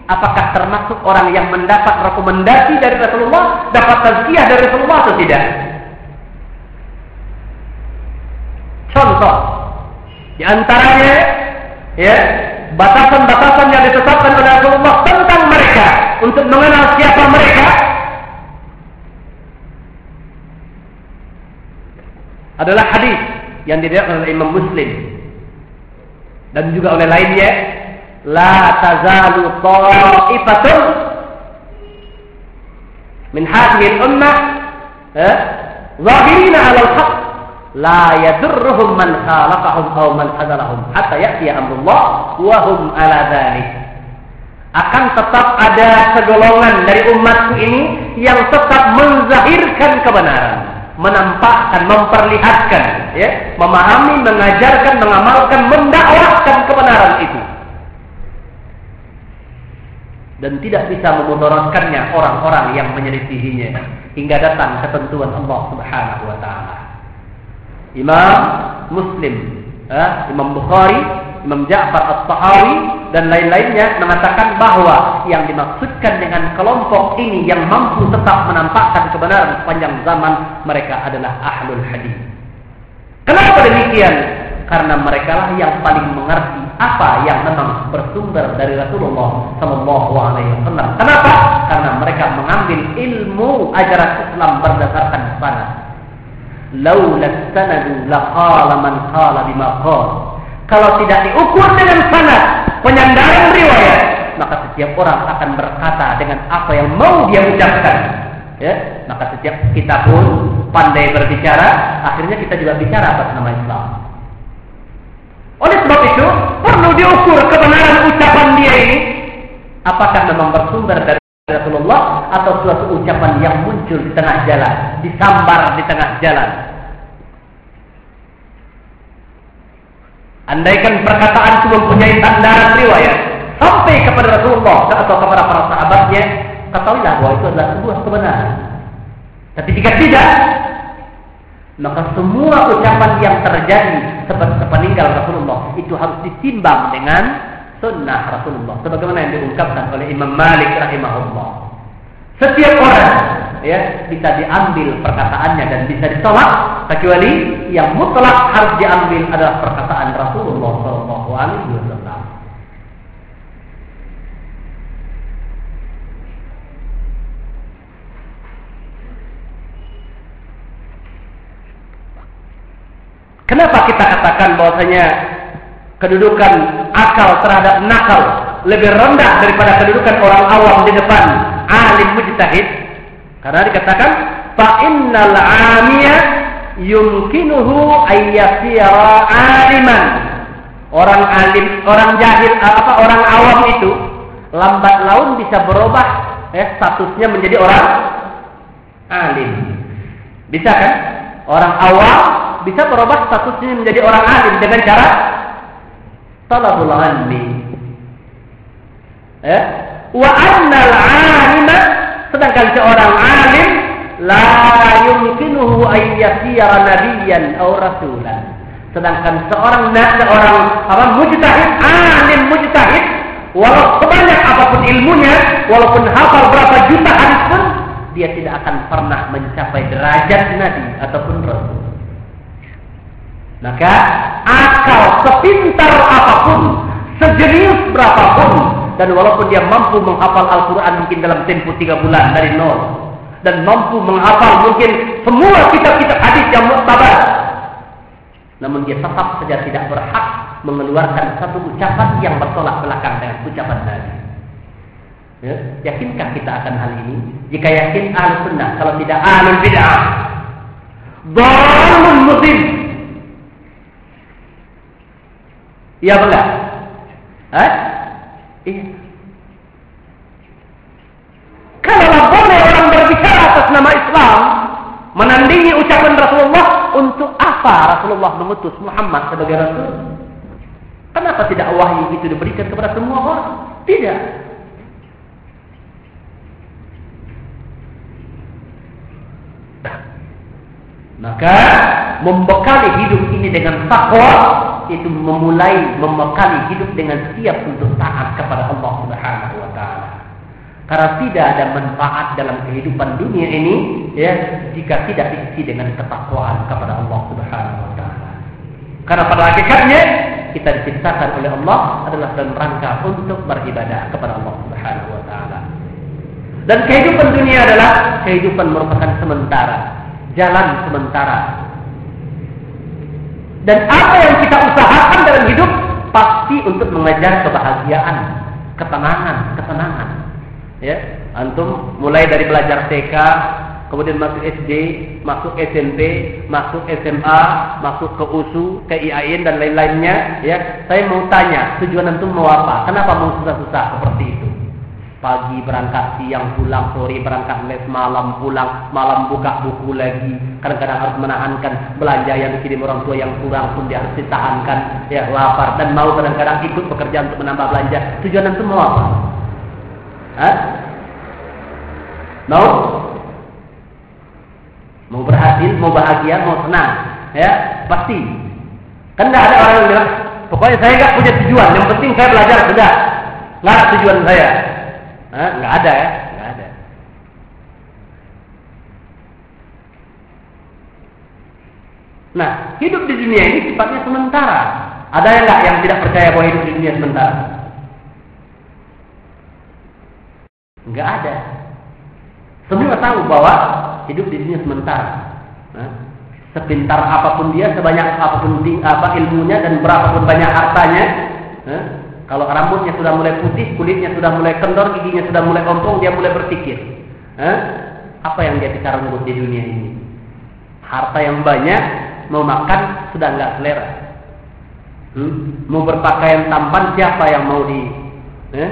apakah termasuk orang yang mendapat rekomendasi dari Rasulullah, dapat tazkiyah dari Rasulullah atau tidak? Contoh di antaranya ya batasan-batasan yang ditetapkan oleh Rasulullah untuk mengenal siapa mereka. Adalah hadis yang diriwayatkan oleh Imam Muslim. Dan juga oleh lainnya la tazalu ta'ifatun min hadhihi al-ummah eh, zahirina 'ala al-haq la yadurruhum man khalaqahum aw man hadalahum hatta ya'ti amrullah wa hum ala dzalik akan tetap ada segolongan dari umatku ini yang tetap menzahirkan kebenaran menampakkan, memperlihatkan, ya, memahami, mengajarkan, mengamalkan, mendakwahkan kebenaran itu. Dan tidak bisa memudaratkannya orang-orang yang menyelisihinya hingga datang ketentuan Allah Subhanahu wa taala. Imam Muslim, eh, Imam Bukhari, Imam Ja'far At-Tahawi dan lain-lainnya mengatakan bahwa yang dimaksudkan dengan kelompok ini yang mampu tetap menampakkan kebenaran sepanjang zaman mereka adalah ahlul hadis. Kenapa demikian? Karena mereka lah yang paling mengerti apa yang memang bersumber dari Rasulullah Sallallahu Alaihi Wasallam. Kenapa? Karena mereka mengambil ilmu ajaran Islam berdasarkan sanad. Laula sanadu laqala man qala bima. Kalau tidak diukur dengan sanad, penyandaran riwayat, maka setiap orang akan berkata dengan apa yang mau dia ucapkan. Ya, maka setiap kita pun pandai berbicara, akhirnya kita juga bicara atas nama Islam. Oleh sebab itu, perlu diukur kebenaran ucapan dia ini. Apakah memang bersumber dari Rasulullah atau suatu ucapan yang muncul di tengah jalan, disambar di tengah jalan. Andaikan perkataan itu mempunyai sandaran riwayat sampai kepada Rasulullah atau kepada para sahabatnya, ketahuilah bahwa itu adalah sebuah kebenaran. Tapi jika tidak, maka semua ucapan yang terjadi seperti sepeninggal Rasulullah itu harus ditimbang dengan sunnah Rasulullah. Sebagaimana yang diungkapkan oleh Imam Malik rahimahullah. Setiap orang ya bisa diambil perkataannya dan bisa ditolak kecuali yang mutlak harus diambil adalah perkataan Rasulullah Shallallahu Alaihi Wasallam. Kenapa kita katakan bahwasanya kedudukan akal terhadap nakal lebih rendah daripada kedudukan orang awam di depan alim mujtahid? Karena dikatakan fa innal amiya yumkinuhu ayyasira aliman. Orang alim, orang jahil apa orang awam itu lambat laun bisa berubah eh, statusnya menjadi orang alim. Bisa kan? Orang awam bisa berubah statusnya menjadi orang alim dengan cara talabul ilmi. Eh? Wa annal alima sedangkan seorang alim la yumkinuhu an yasira nabiyyan aw rasulan. Sedangkan seorang seorang apa mujtahid, alim mujtahid, walau sebanyak apa pun ilmunya, walaupun hafal berapa juta hadis pun, dia tidak akan pernah mencapai derajat nabi ataupun rasul. Maka akal sepintar apa pun, sejenius berapapun, dan walaupun dia mampu menghafal Al-Quran mungkin dalam tempo tiga bulan dari nol, dan mampu menghafal mungkin semua kitab-kitab hadis yang muktabar, namun dia tetap saja tidak berhak mengeluarkan satu ucapan yang bertolak belakang dengan ucapan Nabi. Ya, yakinkah kita akan hal ini? Jika yakin ahli sunnah, kalau tidak ahli bid'ah, Dhalun muslim Iya apa enggak? Hah? Iya. Kalau boleh orang berbicara atas nama Islam, menandingi ucapan Rasulullah, untuk apa Rasulullah mengutus Muhammad sebagai Rasul? Kenapa tidak wahyu itu diberikan kepada semua orang? Tidak. Maka membekali hidup ini dengan takwa itu memulai membekali hidup dengan siap untuk taat kepada Allah Subhanahu wa taala. Karena tidak ada manfaat dalam kehidupan dunia ini ya jika tidak diisi dengan ketakwaan kepada Allah Subhanahu wa taala. Karena pada hakikatnya kita diciptakan oleh Allah adalah dalam rangka untuk beribadah kepada Allah Subhanahu wa taala. Dan kehidupan dunia adalah kehidupan merupakan sementara, jalan sementara dan apa yang kita usahakan dalam hidup pasti untuk mengejar kebahagiaan, ketenangan, ketenangan. Ya, antum mulai dari belajar TK, kemudian masuk SD, masuk SMP, masuk SMA, masuk ke USU, ke IAIN dan lain-lainnya, ya. Saya mau tanya, tujuan antum mau apa? Kenapa mau susah-susah seperti itu? Pagi berangkat, siang pulang, sore berangkat les, malam pulang, malam buka buku lagi. Kadang-kadang harus menahankan belanja yang dikirim orang tua yang kurang pun dia harus ditahankan. Ya, lapar dan mau kadang-kadang ikut bekerja untuk menambah belanja. Tujuan itu mau apa? Hah? Mau? Mau berhasil, mau bahagia, mau senang. Ya, pasti. Kan ada orang yang bilang, pokoknya saya nggak punya tujuan. Yang penting saya belajar sudah. Nggak tujuan saya. Nggak ada ya, nggak ada. Nah, hidup di dunia ini sifatnya sementara. Ada yang nggak yang tidak percaya bahwa hidup di dunia sementara? Nggak ada. Semua tahu bahwa hidup di dunia sementara. Nah, sepintar apa pun dia, sebanyak apa pun apa ilmunya dan berapapun banyak hartanya, kalau rambutnya sudah mulai putih, kulitnya sudah mulai kendor, giginya sudah mulai ompong, dia mulai berpikir. Eh? Apa yang dia bisa rambut di dunia ini? Harta yang banyak, mau makan sudah nggak selera. Hmm? Mau berpakaian tampan siapa yang mau di eh?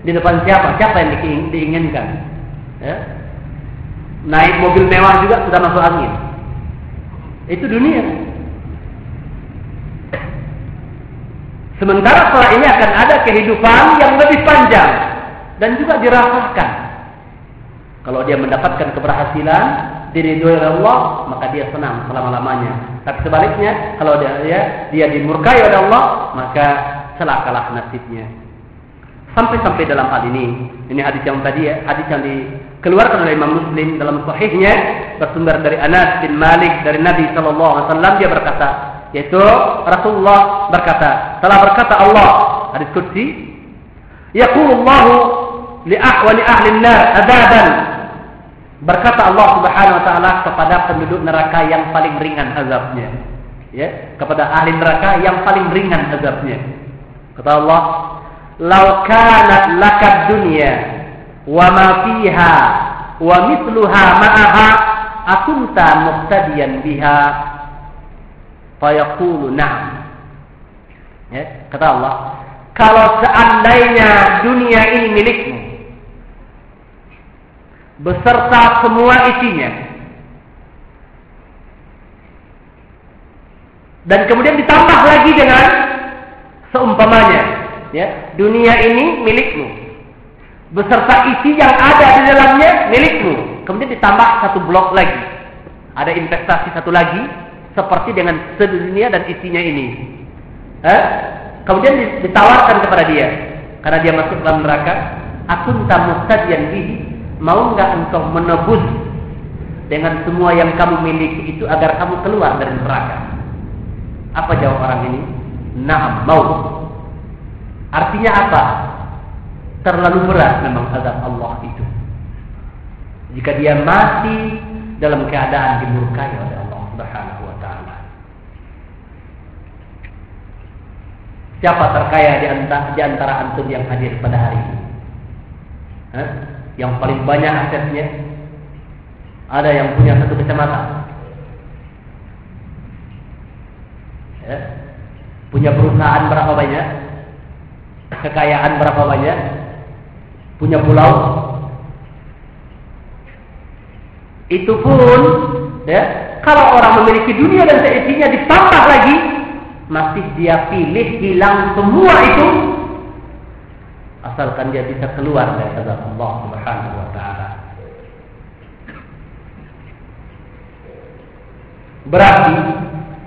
di depan siapa? Siapa yang diinginkan? Eh? Naik mobil mewah juga sudah masuk angin. Itu dunia. Sementara setelah ini akan ada kehidupan yang lebih panjang dan juga dirasakan. Kalau dia mendapatkan keberhasilan diridhoi oleh Allah, maka dia senang selama-lamanya. Tapi sebaliknya, kalau dia dia, dia dimurkai oleh Allah, maka celakalah nasibnya. Sampai-sampai dalam hal ini, ini hadis yang tadi ya, hadis yang dikeluarkan oleh Imam Muslim dalam sahihnya bersumber dari Anas bin Malik dari Nabi sallallahu alaihi wasallam dia berkata, yaitu Rasulullah berkata, telah berkata Allah hadis qudsi, yaqulullahu li ahwali ahli an-nar adaban. Berkata Allah Subhanahu wa taala kepada penduduk neraka yang paling ringan azabnya. Ya, kepada ahli neraka yang paling ringan azabnya. Kata Allah, "Lau kanat lakad dunya wa ma fiha wa mithluha ma'aha akunta muqtadiyan biha Fayaqulu na'am. Ya, kata Allah, kalau seandainya dunia ini milikmu beserta semua isinya dan kemudian ditambah lagi dengan seumpamanya ya dunia ini milikmu beserta isi yang ada di dalamnya milikmu kemudian ditambah satu blok lagi ada investasi satu lagi seperti dengan sedunia dan isinya ini. Eh? Kemudian ditawarkan kepada dia karena dia masuk dalam neraka, aku minta yang bihi, mau nggak engkau menebus dengan semua yang kamu miliki itu agar kamu keluar dari neraka? Apa jawab orang ini? Nah, mau. Artinya apa? Terlalu berat memang azab Allah itu. Jika dia mati dalam keadaan dimurkai oleh Allah Subhanahu Siapa terkaya di antara, di antara antum yang hadir pada hari ini? Hah? Yang paling banyak asetnya? Ada yang punya satu kecamatan? Ya? Punya perusahaan berapa banyak? Kekayaan berapa banyak? Punya pulau? Itu pun, ya, kalau orang memiliki dunia dan seisinya ditambah lagi, masih dia pilih hilang semua itu asalkan dia bisa keluar dari azab Allah Subhanahu wa taala. Berarti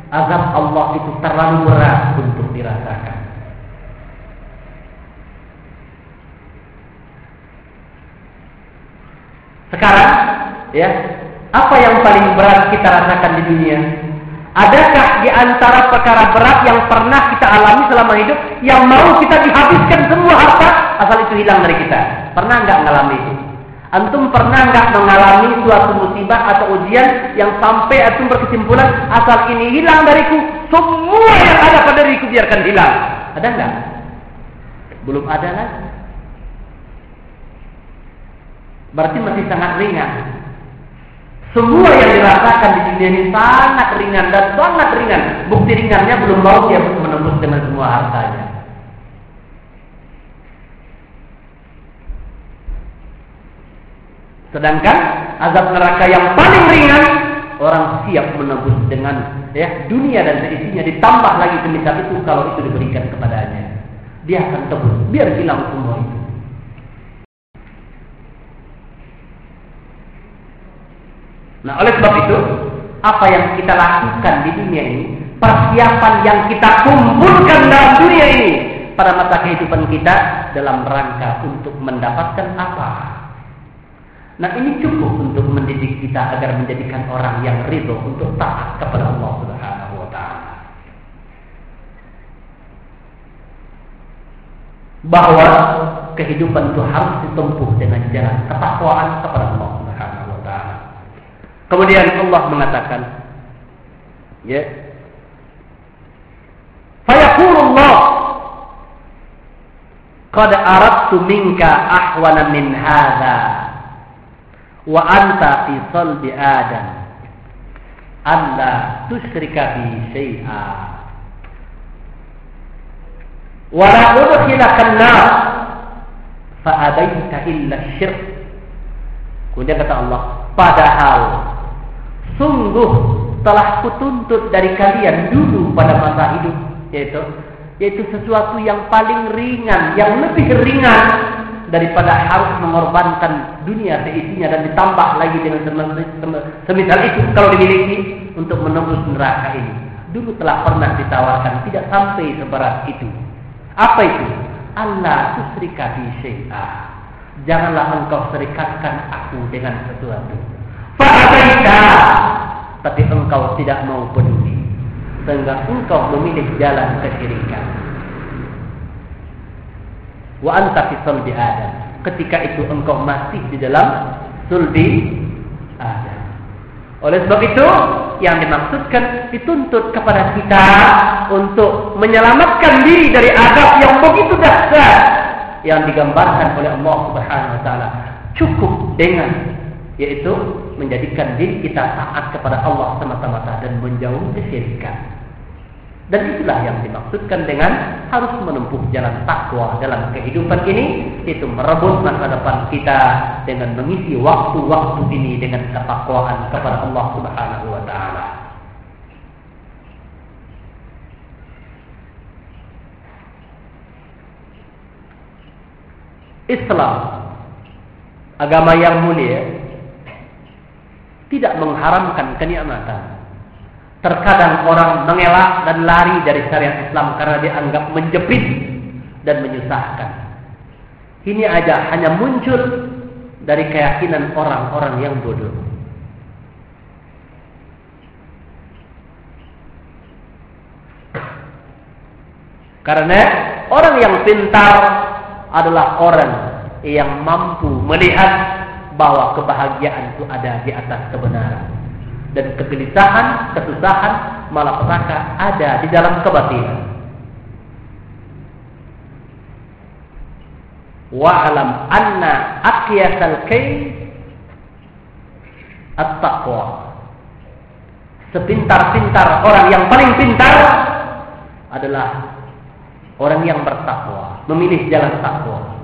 azab Allah itu terlalu berat untuk dirasakan. Sekarang, ya, apa yang paling berat kita rasakan di dunia? Adakah di antara perkara berat yang pernah kita alami selama hidup yang mau kita dihabiskan semua harta asal itu hilang dari kita? Pernah nggak mengalami itu? Antum pernah nggak mengalami suatu musibah atau ujian yang sampai antum berkesimpulan asal ini hilang dariku, semua yang ada pada diriku biarkan hilang? Ada nggak? Belum ada lagi. Berarti masih sangat ringan. Semua yang dirasakan di dunia ini sangat ringan dan sangat ringan. Bukti ringannya belum mau dia menembus dengan semua hartanya. Sedangkan azab neraka yang paling ringan orang siap menembus dengan ya dunia dan seisinya ditambah lagi semisal itu kalau itu diberikan kepadanya. Dia akan tebus biar hilang semua itu. Nah, oleh sebab itu, apa yang kita lakukan di dunia ini, persiapan yang kita kumpulkan dalam dunia ini pada masa kehidupan kita dalam rangka untuk mendapatkan apa? Nah, ini cukup untuk mendidik kita agar menjadikan orang yang ridho untuk taat kepada Allah Subhanahu wa. Bahwa kehidupan itu harus ditempuh dengan jalan ketakwaan kepada Allah Kemudian Allah mengatakan, ya, Fayaqulullah Qad aradtu minka ahwana min hadha wa anta fi salbi Adam alla tusyrika bi syai'a wa la udkhilaka an-nar fa abaita illa syirk Kemudian kata Allah, padahal sungguh telah kutuntut dari kalian dulu pada masa hidup yaitu yaitu sesuatu yang paling ringan, yang lebih ringan daripada harus mengorbankan dunia seisinya dan ditambah lagi dengan semisal itu kalau dimiliki untuk menembus neraka ini. Dulu telah pernah ditawarkan tidak sampai seberat itu. Apa itu? Allah tusrika bi. Janganlah engkau serikatkan aku dengan sesuatu. Fa'abaita. Tapi engkau tidak mau peduli. Sehingga engkau memilih jalan kesyirikan. Wa anta fi sulbi Adam. Ketika itu engkau masih di dalam sulbi Adam. Oleh sebab itu, yang dimaksudkan dituntut kepada kita untuk menyelamatkan diri dari adab yang begitu dahsyat yang digambarkan oleh Allah Subhanahu wa taala. Cukup dengan yaitu menjadikan diri kita taat kepada Allah semata-mata dan menjauh kesyirikan. Dan itulah yang dimaksudkan dengan harus menempuh jalan takwa dalam kehidupan ini, itu merebut masa depan kita dengan mengisi waktu-waktu ini dengan ketakwaan kepada Allah Subhanahu wa taala. Islam agama yang mulia tidak mengharamkan kenikmatan. Terkadang orang mengelak dan lari dari syariat Islam karena dianggap menjepit dan menyusahkan. Ini aja hanya muncul dari keyakinan orang-orang yang bodoh. Karena orang yang pintar adalah orang yang mampu melihat bahwa kebahagiaan itu ada di atas kebenaran dan kegelisahan, kesusahan, malapetaka ada di dalam kebatilan. Wa'lam anna aqyasal kay at-taqwa. Sepintar-pintar orang yang paling pintar adalah orang yang bertakwa, memilih jalan takwa.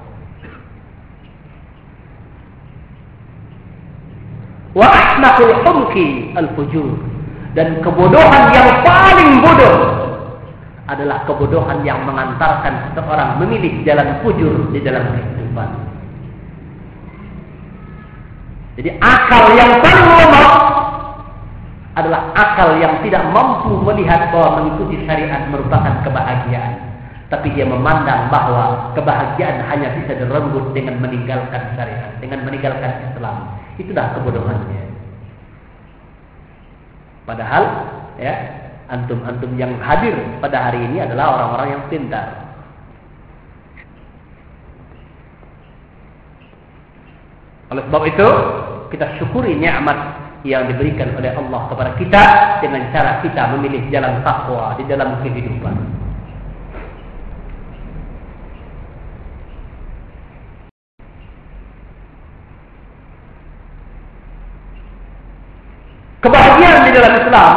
Wa ahmaqul humki al fujur dan kebodohan yang paling bodoh adalah kebodohan yang mengantarkan seseorang memilih jalan fujur di dalam kehidupan. Jadi akal yang paling lemah adalah akal yang tidak mampu melihat bahwa mengikuti syariat merupakan kebahagiaan. Tapi dia memandang bahwa kebahagiaan hanya bisa direnggut dengan meninggalkan syariat, dengan meninggalkan Islam. Itulah kebodohannya. Padahal ya, antum-antum yang hadir pada hari ini adalah orang-orang yang pintar. Oleh sebab itu, kita syukuri nikmat yang diberikan oleh Allah kepada kita dengan cara kita memilih jalan takwa di dalam kehidupan. Dalam Islam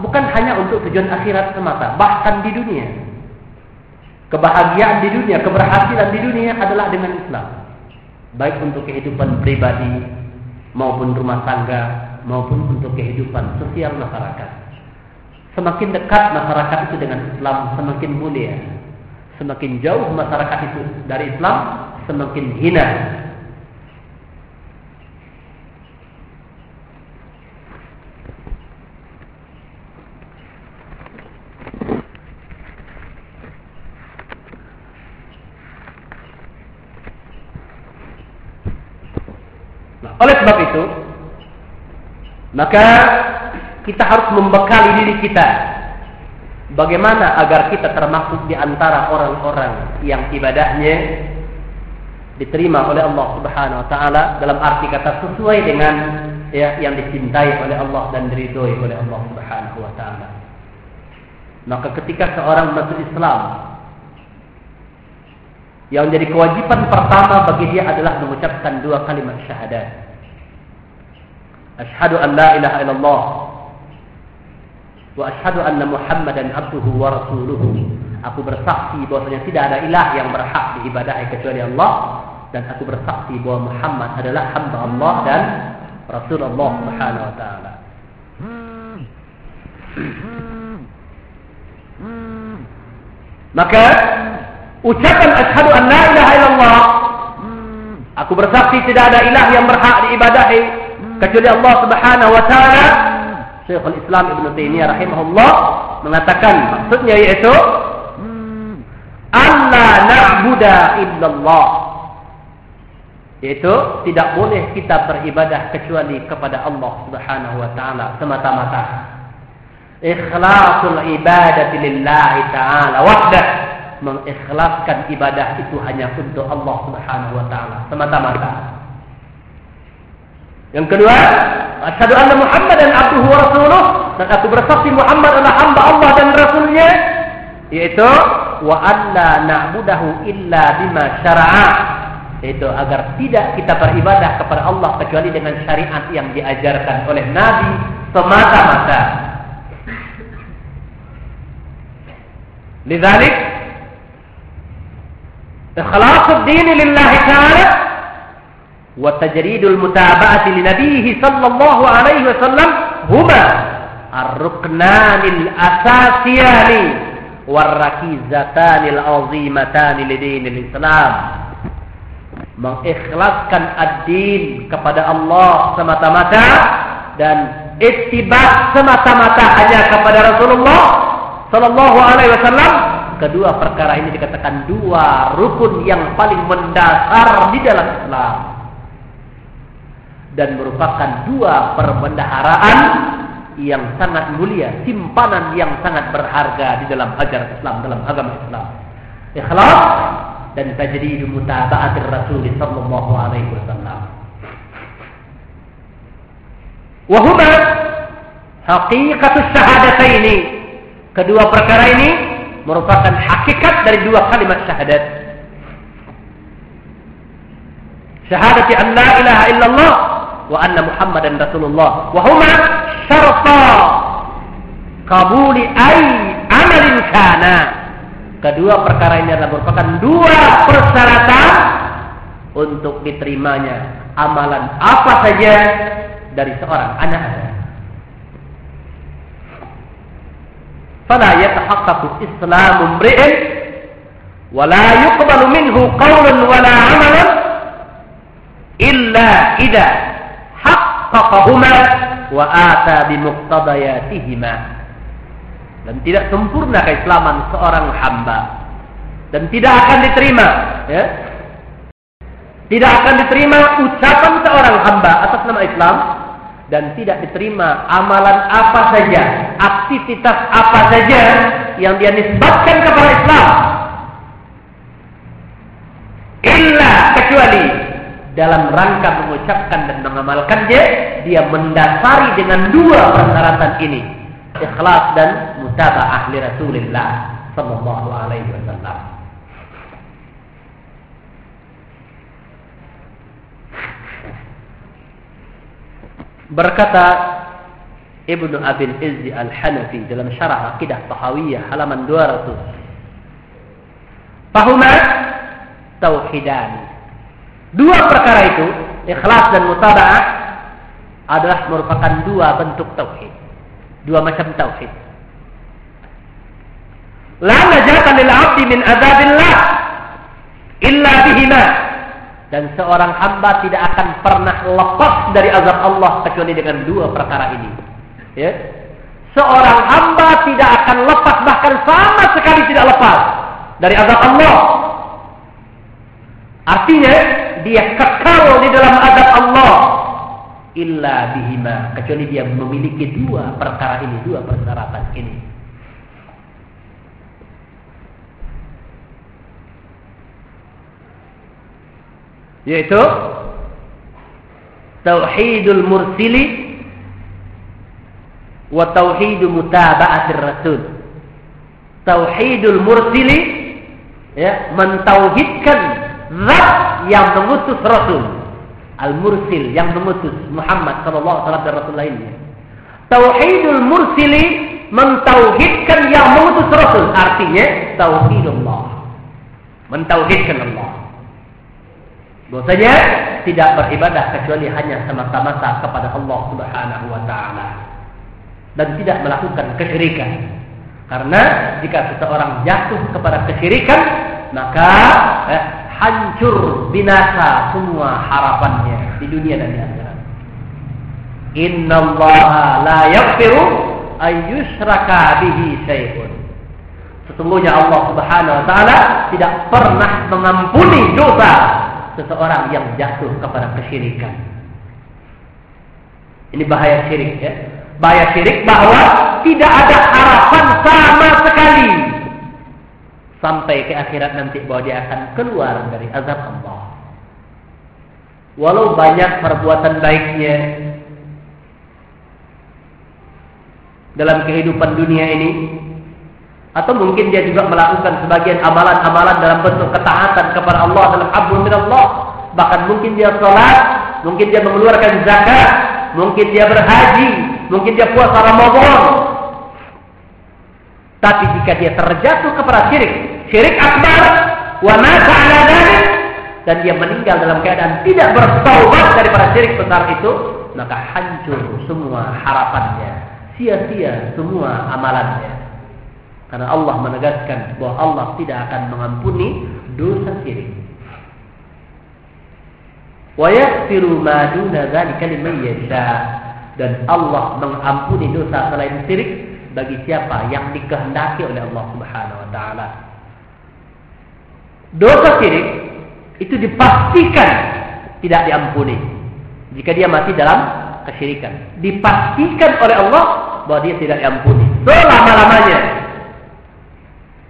bukan hanya untuk tujuan akhirat semata, bahkan di dunia. Kebahagiaan di dunia, keberhasilan di dunia adalah dengan Islam. Baik untuk kehidupan pribadi maupun rumah tangga maupun untuk kehidupan sosial masyarakat. Semakin dekat masyarakat itu dengan Islam, semakin mulia. Semakin jauh masyarakat itu dari Islam, semakin hina Oleh sebab itu, maka kita harus membekali diri kita bagaimana agar kita termasuk di antara orang-orang yang ibadahnya diterima oleh Allah Subhanahu wa taala dalam arti kata sesuai dengan ya yang dicintai oleh Allah dan diridhoi oleh Allah Subhanahu wa taala. Maka ketika seorang masuk Islam yang menjadi kewajiban pertama bagi dia adalah mengucapkan dua kalimat syahadat. Ashhadu an la ilaha illallah wa ashhadu anna Muhammadan abduhu wa rasuluhu. Aku bersaksi bahwasanya tidak ada ilah yang berhak diibadahi kecuali Allah dan aku bersaksi bahwa Muhammad adalah hamba Allah dan Rasulullah Subhanahu wa taala. Maka ucapan asyhadu an la ilaha illallah. Aku bersaksi tidak ada ilah yang berhak diibadahi kecuali Allah Subhanahu wa taala. Syekhul Islam Ibn Taimiyah rahimahullah mengatakan maksudnya yaitu Allah na'budu illallah. Yaitu tidak boleh kita beribadah kecuali kepada Allah Subhanahu wa taala semata-mata. Ikhlasul ibadati lillahi taala wahdah mengikhlaskan ibadah itu hanya untuk Allah Subhanahu wa taala semata-mata. Yang kedua, asyhadu anna Muhammadan abduhu wa rasuluh. Dan aku bersaksi Muhammad adalah hamba Allah dan rasulnya yaitu wa anna na'budahu illa bima syara'a. Yaitu agar tidak kita beribadah kepada Allah kecuali dengan syariat yang diajarkan oleh Nabi semata-mata. Lidzalik ikhlas dini lillahi ta'ala wa tajridul mutaba'ati li nabihi sallallahu alaihi wasallam huma ar-ruknanil asasiyani warrakizatanil azimatani lidinil islam. Mengikhlaskan ad-din kepada Allah semata-mata dan ittiba semata-mata hanya kepada Rasulullah sallallahu alaihi wasallam kedua perkara ini dikatakan dua rukun yang paling mendasar di dalam Islam dan merupakan dua perbendaharaan yang sangat mulia, simpanan yang sangat berharga di dalam ajaran Islam, dalam agama Islam. Ikhlas dan tajdidu mutaba'atir Rasul sallallahu alaihi wasallam. Wa huma haqiqatus syahadataini. Kedua perkara ini merupakan hakikat dari dua kalimat syahadat. Syahadati an la ilaha illallah wa anna Muhammadan Rasulullah. Wa huma syarta. Kabuli ay amalin kana. Kedua perkara ini adalah merupakan dua persyaratan untuk diterimanya amalan apa saja dari seorang anak. Adam fala yatahaqqaqu islamu imri'in wa la yuqbalu minhu qawlan wa la amalan illa idza haqqaqahuma wa ata dan tidak sempurna keislaman seorang hamba. Dan tidak akan diterima ya. Tidak akan diterima ucapan seorang hamba atas nama Islam dan tidak diterima amalan apa saja, aktivitas apa saja yang dia nisbatkan kepada Islam. Illa kecuali dalam rangka mengucapkan dan mengamalkannya dia mendasari dengan dua persyaratan ini ikhlas dan mutaba'ah li Rasulillah sallallahu alaihi wasallam berkata Ibnu Abil Izzi Al-Hanafi dalam syarah Aqidah Tahawiyah halaman 200. Fahuma tauhidan. Dua perkara itu, ikhlas dan mutaba'ah adalah merupakan dua bentuk tauhid. Dua macam tauhid. La najata lil 'abdi min adzabillah illa bihima. Dan seorang hamba tidak akan pernah lepas dari azab Allah kecuali dengan dua perkara ini. Ya. Seorang hamba tidak akan lepas bahkan sama sekali tidak lepas dari azab Allah. Artinya dia kekal di dalam azab Allah illa bihima kecuali dia memiliki dua perkara ini, dua persyaratan ini. Yaitu tauhidul mursili wa tauhidu mutaba'atir rasul. Tauhidul mursili ya, mentauhidkan zat yang mengutus rasul. Al-mursil yang mengutus Muhammad sallallahu alaihi wasallam rasul lainnya. Tauhidul mursili mentauhidkan yang mengutus rasul, artinya tauhidullah. Mentauhidkan Allah. Bahwasanya tidak beribadah kecuali hanya semata-mata kepada Allah Subhanahu wa taala dan tidak melakukan kesyirikan. Karena jika seseorang jatuh kepada kesyirikan, maka eh, hancur binasa semua harapannya di dunia dan di akhirat. Inna Allah la yaghfiru ayyushraka bihi syai'un. Sesungguhnya Allah Subhanahu wa taala tidak pernah mengampuni dosa seseorang yang jatuh kepada kesyirikan. Ini bahaya syirik ya bahaya syirik bahwa tidak ada harapan sama sekali sampai ke akhirat nanti bahwa dia akan keluar dari azab Allah. Walau banyak perbuatan baiknya dalam kehidupan dunia ini atau mungkin dia juga melakukan sebagian amalan-amalan dalam bentuk ketaatan kepada Allah dalam abdul min Allah bahkan mungkin dia sholat mungkin dia mengeluarkan zakat mungkin dia berhaji mungkin dia puasa Ramadan. Tapi jika dia terjatuh kepada syirik, syirik akbar, wa mata dan dia meninggal dalam keadaan tidak bertaubat daripada syirik besar itu, maka hancur semua harapannya, sia-sia semua amalannya. Karena Allah menegaskan bahwa Allah tidak akan mengampuni dosa syirik. Wa yaghfiru ma duna dzalika liman yasha dan Allah mengampuni dosa selain syirik bagi siapa yang dikehendaki oleh Allah Subhanahu wa taala. Dosa syirik itu dipastikan tidak diampuni jika dia masih dalam kesyirikan. Dipastikan oleh Allah bahwa dia tidak diampuni selama-lamanya.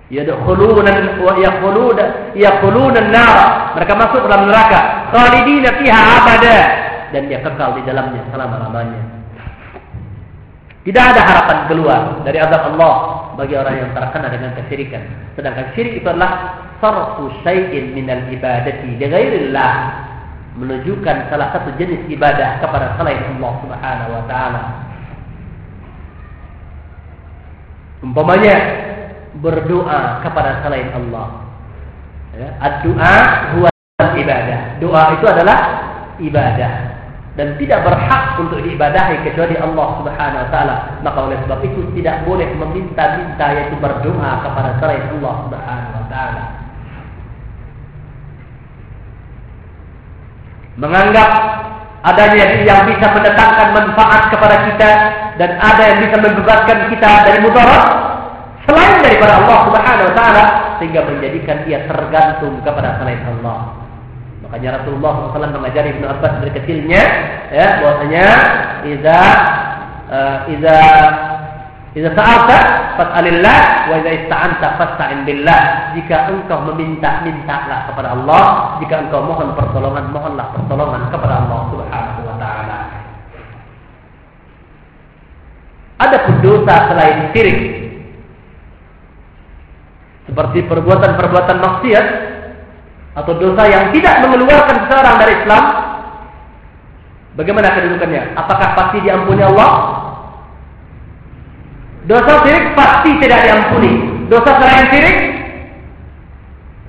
Yadkhuluna wa yaquluna yaquluna nar. Mereka masuk dalam neraka, khalidina fiha abada dan dia kekal di dalamnya selama-lamanya. Tidak ada harapan keluar dari azab Allah bagi orang yang terkena dengan kesyirikan. Sedangkan syirik itu adalah sarfu syai'in minal ibadati li ghairillah. Menunjukkan salah satu jenis ibadah kepada selain Allah Subhanahu wa taala. Umpamanya berdoa kepada selain Allah. Ya, huwa ibadah. Doa itu adalah ibadah dan tidak berhak untuk diibadahi kecuali Allah Subhanahu wa taala. Maka oleh sebab itu tidak boleh meminta-minta yaitu berdoa kepada selain Allah Subhanahu wa taala. Menganggap adanya yang bisa mendatangkan manfaat kepada kita dan ada yang bisa membebaskan kita dari mudarat selain daripada Allah Subhanahu wa taala sehingga menjadikan dia tergantung kepada selain Allah. Makanya Rasulullah SAW mengajari Ibnu Abbas dari kecilnya ya bahwasanya iza uh, iza iza sa'alta fas'alillah wa iza ista'anta fasta'in billah. Jika engkau meminta, mintalah kepada Allah. Jika engkau mohon pertolongan, mohonlah pertolongan kepada Allah Subhanahu wa taala. Ada dosa selain syirik seperti perbuatan-perbuatan maksiat atau dosa yang tidak mengeluarkan seseorang dari Islam, bagaimana kedudukannya? Apakah pasti diampuni Allah? Dosa syirik pasti tidak diampuni. Dosa selain syirik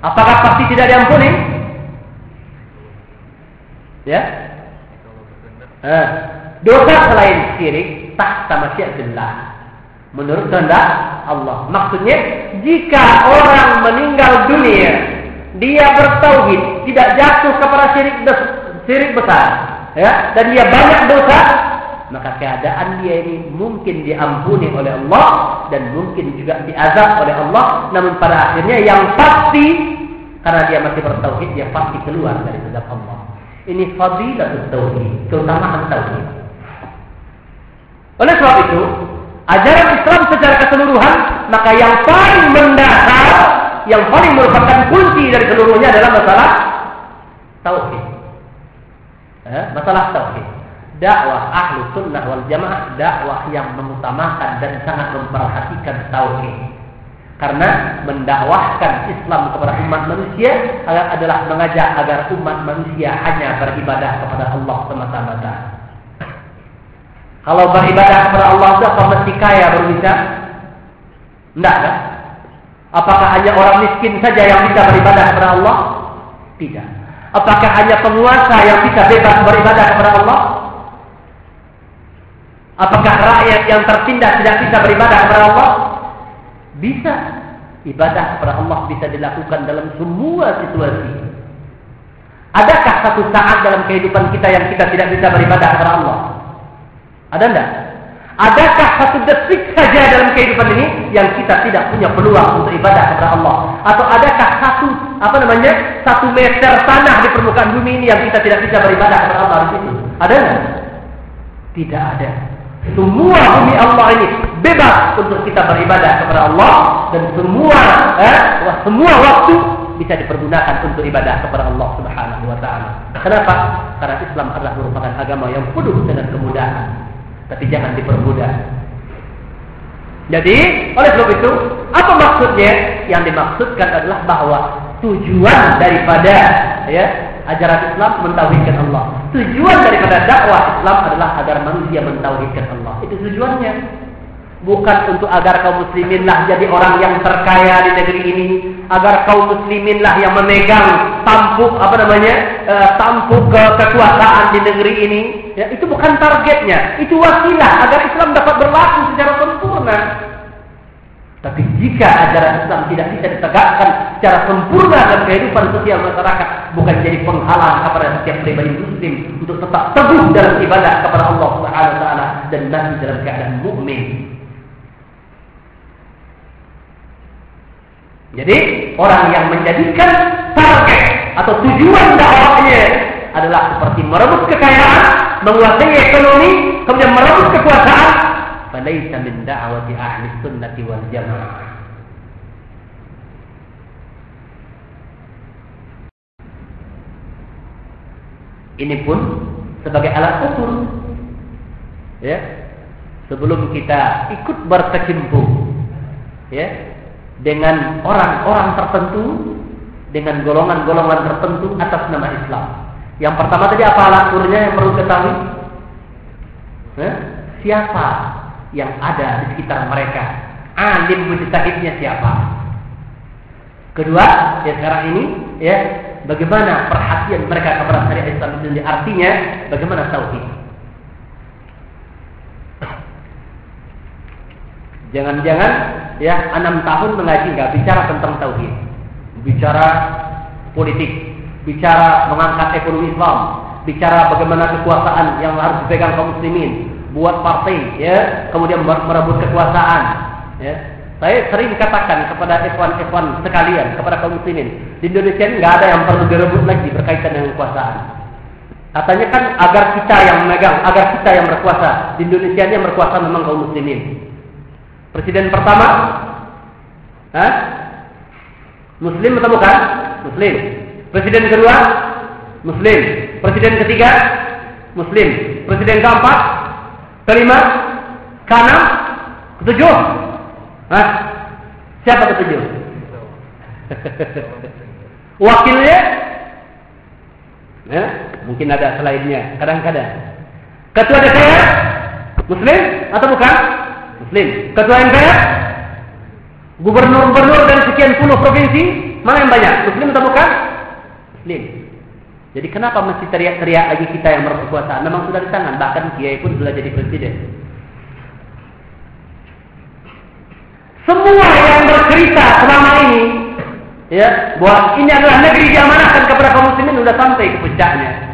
apakah pasti tidak diampuni? Ya? Eh, dosa selain syirik tak sama syirillah. Menurut kehendak Allah. Maksudnya jika orang meninggal dunia dia bertauhid, tidak jatuh kepada syirik syirik besar, ya, dan dia banyak dosa, maka keadaan dia ini mungkin diampuni oleh Allah dan mungkin juga diazab oleh Allah. Namun pada akhirnya yang pasti karena dia masih bertauhid dia pasti keluar dari azab Allah. Ini fadilatul tauhid keutamaan tauhid. Oleh sebab itu ajaran Islam secara keseluruhan maka yang paling mendasar yang paling merupakan kunci dari seluruhnya adalah masalah tauhid. Eh, masalah tauhid. Dakwah ahlu sunnah wal jamaah dakwah yang mengutamakan dan sangat memperhatikan tauhid. Karena mendakwahkan Islam kepada umat manusia adalah mengajak agar umat manusia hanya beribadah kepada Allah semata-mata. Kalau beribadah kepada Allah apa mesti kaya baru bisa? Tidak kan? Apakah hanya orang miskin saja yang bisa beribadah kepada Allah? Tidak. Apakah hanya penguasa yang bisa bebas beribadah kepada Allah? Apakah rakyat yang tertindas tidak bisa beribadah kepada Allah? Bisa. Ibadah kepada Allah bisa dilakukan dalam semua situasi. Adakah satu saat dalam kehidupan kita yang kita tidak bisa beribadah kepada Allah? Ada enggak? Adakah satu detik saja dalam kehidupan ini yang kita tidak punya peluang untuk ibadah kepada Allah? Atau adakah satu apa namanya satu meter tanah di permukaan bumi ini yang kita tidak bisa beribadah kepada Allah di situ? Ada enggak? Tidak ada. Semua bumi Allah ini bebas untuk kita beribadah kepada Allah dan semua eh, semua waktu bisa dipergunakan untuk ibadah kepada Allah Subhanahu wa taala. Kenapa? Karena Islam adalah merupakan agama yang penuh dengan kemudahan. Tapi jangan dipermudah. Jadi, oleh sebab itu, apa maksudnya? Yang dimaksudkan adalah bahwa tujuan daripada ya ajaran Islam mentauhidkan Allah. Tujuan daripada dakwah Islam adalah agar manusia mentauhidkan Allah. Itu tujuannya. Bukan untuk agar kaum muslimin lah jadi orang yang terkaya di negeri ini, agar kaum muslimin lah yang memegang tampuk apa namanya? E, tampuk ke kekuasaan di negeri ini. Ya, itu bukan targetnya, itu wasilah agar Islam dapat berlaku secara sempurna. Tapi jika ajaran Islam tidak bisa ditegakkan secara sempurna dalam kehidupan sosial masyarakat, bukan jadi penghalang kepada setiap pribadi muslim untuk tetap teguh dalam ibadah kepada Allah Subhanahu taala dan masih dalam keadaan mukmin. Jadi orang yang menjadikan target atau tujuan dakwahnya adalah seperti merebut kekayaan, menguasai ekonomi, kemudian merebut kekuasaan. Falaisa min da'wati ahli sunnati wal jamaah. Ini pun sebagai alat ukur. Ya. Sebelum kita ikut berkecimpung ya dengan orang-orang tertentu dengan golongan-golongan tertentu atas nama Islam. Yang pertama tadi apa alat ukurnya yang perlu ketahui? Ya? Siapa yang ada di sekitar mereka. Alim mujtahidnya siapa? Kedua, ya sekarang ini ya bagaimana perhatian mereka kepada syariat Islam itu artinya bagaimana tauhid. Jangan-jangan ya enam tahun mengaji nggak bicara tentang tauhid, bicara politik, bicara mengangkat ekonomi Islam, bicara bagaimana kekuasaan yang harus dipegang kaum muslimin, buat partai, ya, kemudian merebut kekuasaan, ya. Saya sering katakan kepada ikhwan-ikhwan sekalian, kepada kaum muslimin, di Indonesia ini nggak ada yang perlu direbut lagi berkaitan dengan kekuasaan. Katanya kan agar kita yang memegang, agar kita yang berkuasa. Di Indonesia ini yang berkuasa memang kaum muslimin. Presiden pertama, Hah? Muslim atau bukan? Muslim. Presiden kedua, Muslim. Presiden ketiga, Muslim. Presiden keempat, Kelima, keenam, ketujuh. Hah? Siapa ketujuh? Wakilnya? Ya, mungkin ada selainnya, kadang-kadang. Ketua DPR? Muslim atau bukan? Muslim. Ketua MPR, gubernur-gubernur dari sekian puluh provinsi, mana yang banyak? Muslim atau bukan? Muslim. Jadi kenapa mesti teriak-teriak lagi kita yang berkekuasaan? Memang sudah di tangan, bahkan Kiai pun sudah jadi presiden. Semua yang bercerita selama ini, ya, bahwa ini adalah negeri diamanahkan kepada kaum muslimin sudah sampai ke puncaknya.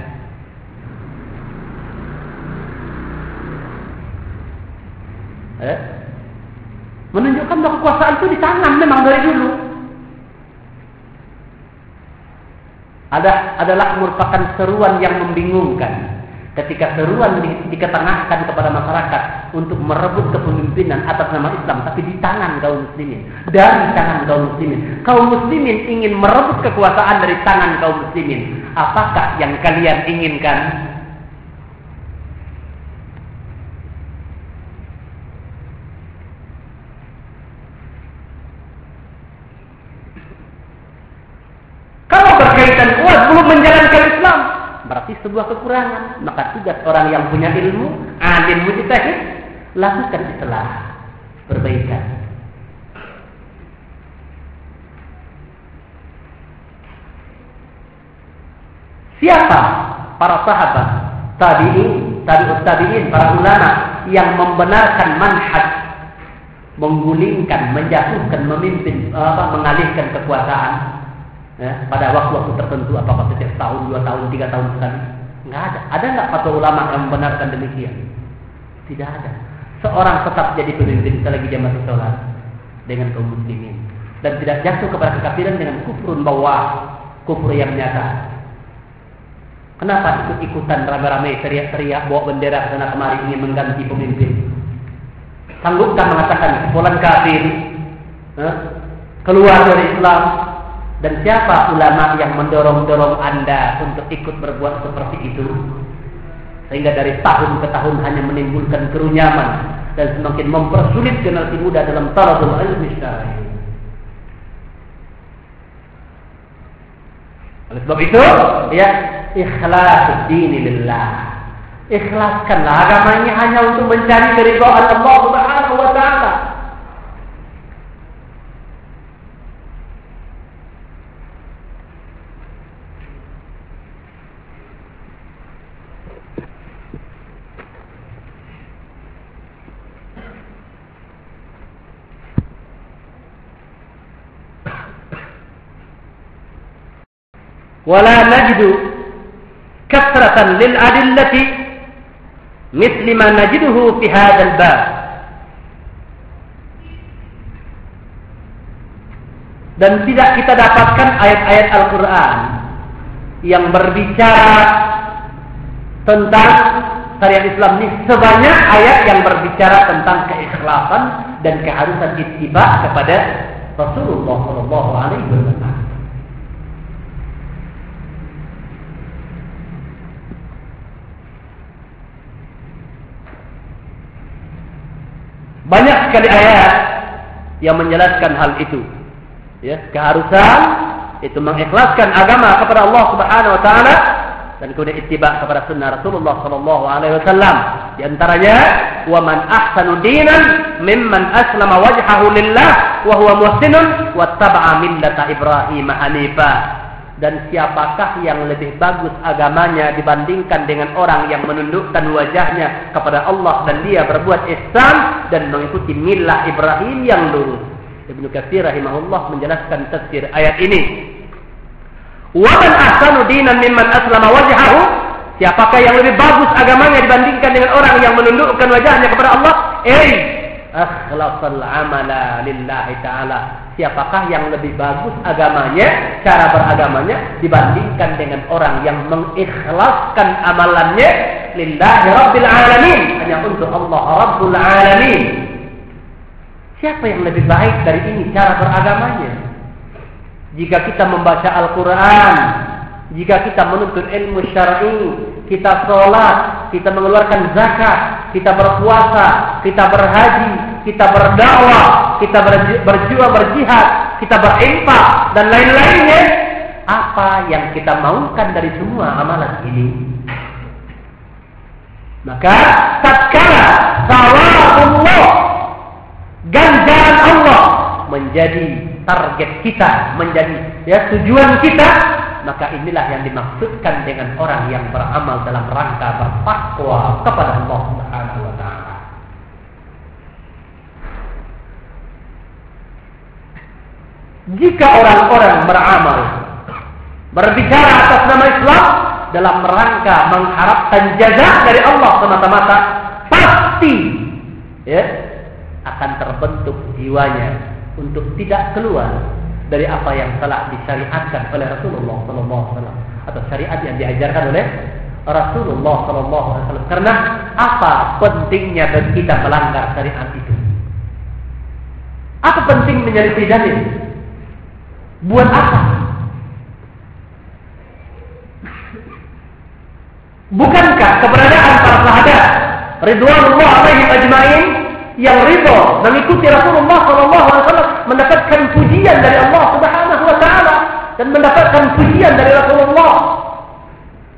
Eh? Menunjukkan bahwa kekuasaan itu di tangan memang dari dulu. Ada adalah merupakan seruan yang membingungkan. Ketika seruan di, diketengahkan kepada masyarakat untuk merebut kepemimpinan atas nama Islam, tapi di tangan kaum muslimin, dari tangan kaum muslimin. Kaum muslimin ingin merebut kekuasaan dari tangan kaum muslimin. Apakah yang kalian inginkan? berkaitan kuat belum menjalankan Islam berarti sebuah kekurangan. Maka tugas orang yang punya ilmu alim mujtahid lakukan islah perbaikan. Siapa para sahabat tabi'in tabi'ut tabi'in para ulama yang membenarkan manhaj menggulingkan menjatuhkan memimpin apa mengalihkan kekuasaan ya, pada waktu-waktu tertentu apakah setiap tahun, dua tahun, tiga tahun sekali? Enggak ada. Ada nggak fatwa ulama yang membenarkan demikian? Tidak ada. Seorang tetap jadi pemimpin selagi dia masih sholat dengan kaum muslimin dan tidak jatuh kepada kekafiran dengan kufrun bawah, kufur yang nyata. Kenapa ikut-ikutan rame-rame teriak-teriak bawa bendera ke sana kemari ingin mengganti pemimpin? Sanggupkah mengatakan sekolah kafir? Eh? Keluar dari Islam, dan siapa ulama yang mendorong-dorong Anda untuk ikut berbuat seperti itu? Sehingga dari tahun ke tahun hanya menimbulkan kerunyaman dan semakin mempersulit generasi muda dalam talabul ilmi. Oleh sebab itu, ya ikhlas dini lillah. Ikhlaskanlah agamanya hanya untuk mencari keridhaan Allah Subhanahu wa taala. ولا نجد كثرة للأدلة مثل ما نجده في هذا الباب dan tidak kita dapatkan ayat-ayat Al-Quran yang berbicara tentang syariat Islam ini sebanyak ayat yang berbicara tentang keikhlasan dan keharusan ittiba kepada Rasulullah Shallallahu Alaihi Wasallam. Banyak sekali ayat yang menjelaskan hal itu. Ya, keharusan itu mengikhlaskan agama kepada Allah Subhanahu wa taala dan kemudian ittiba kepada sunnah Rasulullah sallallahu alaihi wasallam. Di antaranya, "Wa man ahsanu dinan mimman aslama wajhahu lillah wa huwa muhsinun wattaba'a millata Ibrahim hanifa." Dan siapakah yang lebih bagus agamanya dibandingkan dengan orang yang menundukkan wajahnya kepada Allah dan dia berbuat ihsan dan mengikuti milah Ibrahim yang lurus. Ibnu Katsir rahimahullah menjelaskan tafsir ayat ini. Wa man ahsanu dinan mimman aslama wajhahu? Siapakah yang lebih bagus agamanya dibandingkan dengan orang yang menundukkan wajahnya kepada Allah? Eh, akhlasal amala lillahi ta'ala siapakah yang lebih bagus agamanya, cara beragamanya dibandingkan dengan orang yang mengikhlaskan amalannya lillahi rabbil alamin, hanya untuk Allah rabbul alamin. Siapa yang lebih baik dari ini cara beragamanya? Jika kita membaca Al-Quran, jika kita menuntut ilmu syar'i, kita sholat, kita mengeluarkan zakat, kita berpuasa, kita berhaji, kita berdakwah, kita berjuang berjihad, kita berinfak dan lain-lainnya, apa yang kita maukan dari semua amalan ini? Maka tatkala sawabullah ganjaran Allah menjadi target kita, menjadi ya tujuan kita, maka inilah yang dimaksudkan dengan orang yang beramal dalam rangka bertakwa kepada Allah Subhanahu wa taala. Jika orang-orang beramal berbicara atas nama Islam dalam rangka mengharapkan jaza dari Allah semata-mata, pasti ya akan terbentuk jiwanya untuk tidak keluar dari apa yang telah disyariatkan oleh Rasulullah Wasallam atau syariat yang diajarkan oleh Rasulullah Wasallam. Karena apa pentingnya bagi kita melanggar syariat itu? Apa penting menyelisih dalil? Buat apa? Bukankah keberadaan para sahabat Ridwanullah alaihi ajma'in yang ridho mengikuti Rasulullah sallallahu alaihi wasallam mendapatkan pujian dari Allah Subhanahu wa taala dan mendapatkan pujian dari Rasulullah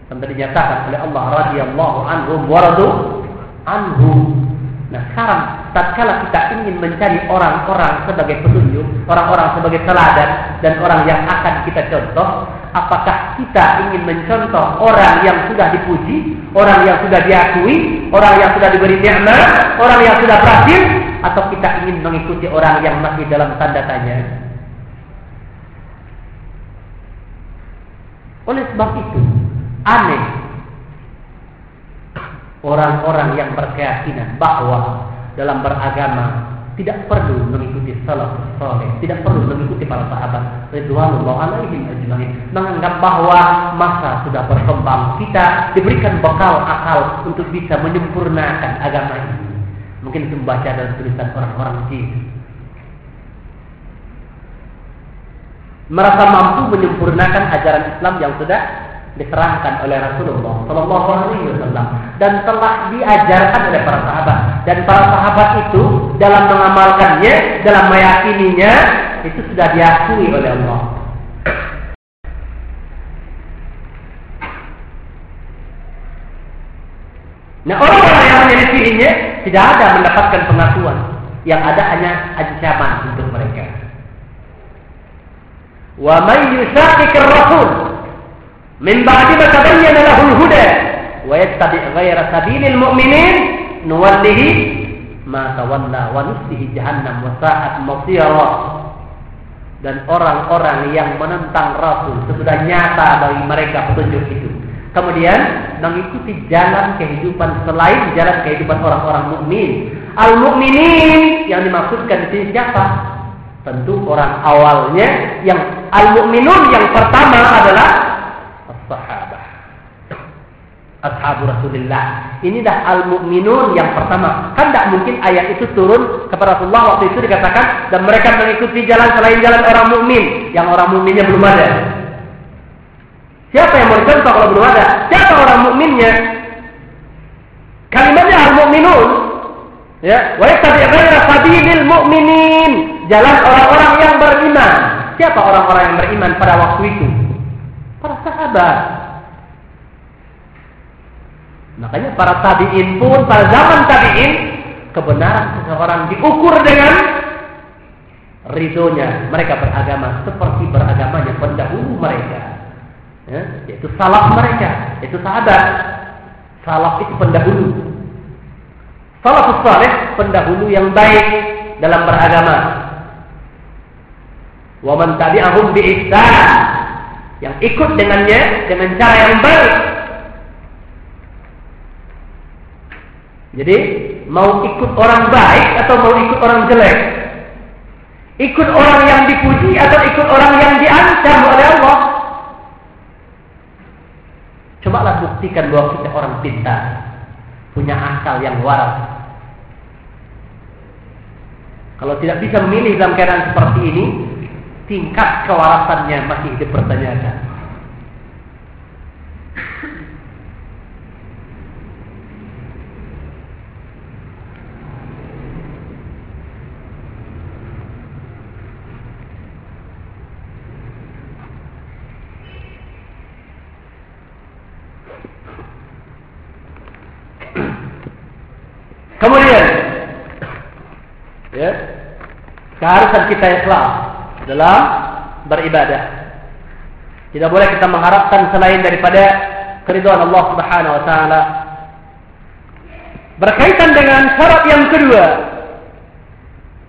dan dinyatakan oleh Allah radhiyallahu anhum wa radu anhu. Nah, sekarang tatkala kita ingin mencari orang-orang sebagai petunjuk, orang-orang sebagai teladan dan orang yang akan kita contoh, apakah kita ingin mencontoh orang yang sudah dipuji, orang yang sudah diakui, orang yang sudah diberi nikmat, orang yang sudah berhasil, atau kita ingin mengikuti orang yang masih dalam tanda tanya? Oleh sebab itu, aneh orang-orang yang berkeyakinan bahwa dalam beragama tidak perlu mengikuti salafus saleh, tidak perlu mengikuti para sahabat ridwanullah alaihim ajmain. Menganggap bahwa masa sudah berkembang, kita diberikan bekal akal untuk bisa menyempurnakan agama ini. Mungkin itu membaca dalam tulisan orang-orang jin. Merasa mampu menyempurnakan ajaran Islam yang sudah diterangkan oleh Rasulullah Shallallahu Alaihi Wasallam dan telah diajarkan oleh para sahabat dan para sahabat itu dalam mengamalkannya dalam meyakininya itu sudah diakui oleh Allah. Nah orang-orang yang menyelisihinya tidak ada mendapatkan pengakuan, yang ada hanya ancaman untuk mereka. Wa may yusaqiqir rasul min ba'di ma tabayyana lahul huda wa yattabi' ghayra sabilil mu'minin nuwallihi ma tawalla wa jahannam wa sa'at masira dan orang-orang yang menentang Rasul sudah nyata bagi mereka petunjuk itu. Kemudian mengikuti jalan kehidupan selain jalan kehidupan orang-orang mukmin. Al-mukminin yang dimaksudkan di sini siapa? Tentu orang awalnya yang al-mukminun yang pertama adalah sahabat. Ashabu Rasulullah. Inilah al-mu'minun yang pertama. Kan tidak mungkin ayat itu turun kepada Rasulullah waktu itu dikatakan dan mereka mengikuti jalan selain jalan orang mukmin yang orang mukminnya belum ada. Siapa yang mau dicontoh kalau belum ada? Siapa orang mukminnya? Kalimatnya al-mu'minun. Ya, wa yattabi' sabilil mu'minin. Jalan orang-orang yang beriman. Siapa orang-orang yang beriman pada waktu itu? Makanya para tabi'in pun pada zaman tabi'in kebenaran seseorang diukur dengan ridhonya mereka beragama seperti beragamanya pendahulu mereka. Ya, yaitu salaf mereka, itu sahabat. Salaf itu pendahulu. Salafus saleh pendahulu yang baik dalam beragama. Wa man tabi'ahum bi yang ikut dengannya dengan cara yang baik. Jadi mau ikut orang baik atau mau ikut orang jelek? Ikut orang yang dipuji atau ikut orang yang diancam oleh Allah? Cobalah buktikan bahwa kita orang pintar, punya akal yang waras. Kalau tidak bisa memilih dalam keadaan seperti ini, tingkat kewarasannya masih dipertanyakan. Kemudian, ya, keharusan kita ikhlas dalam beribadah. Tidak boleh kita mengharapkan selain daripada keridhaan Allah Subhanahu wa taala. Berkaitan dengan syarat yang kedua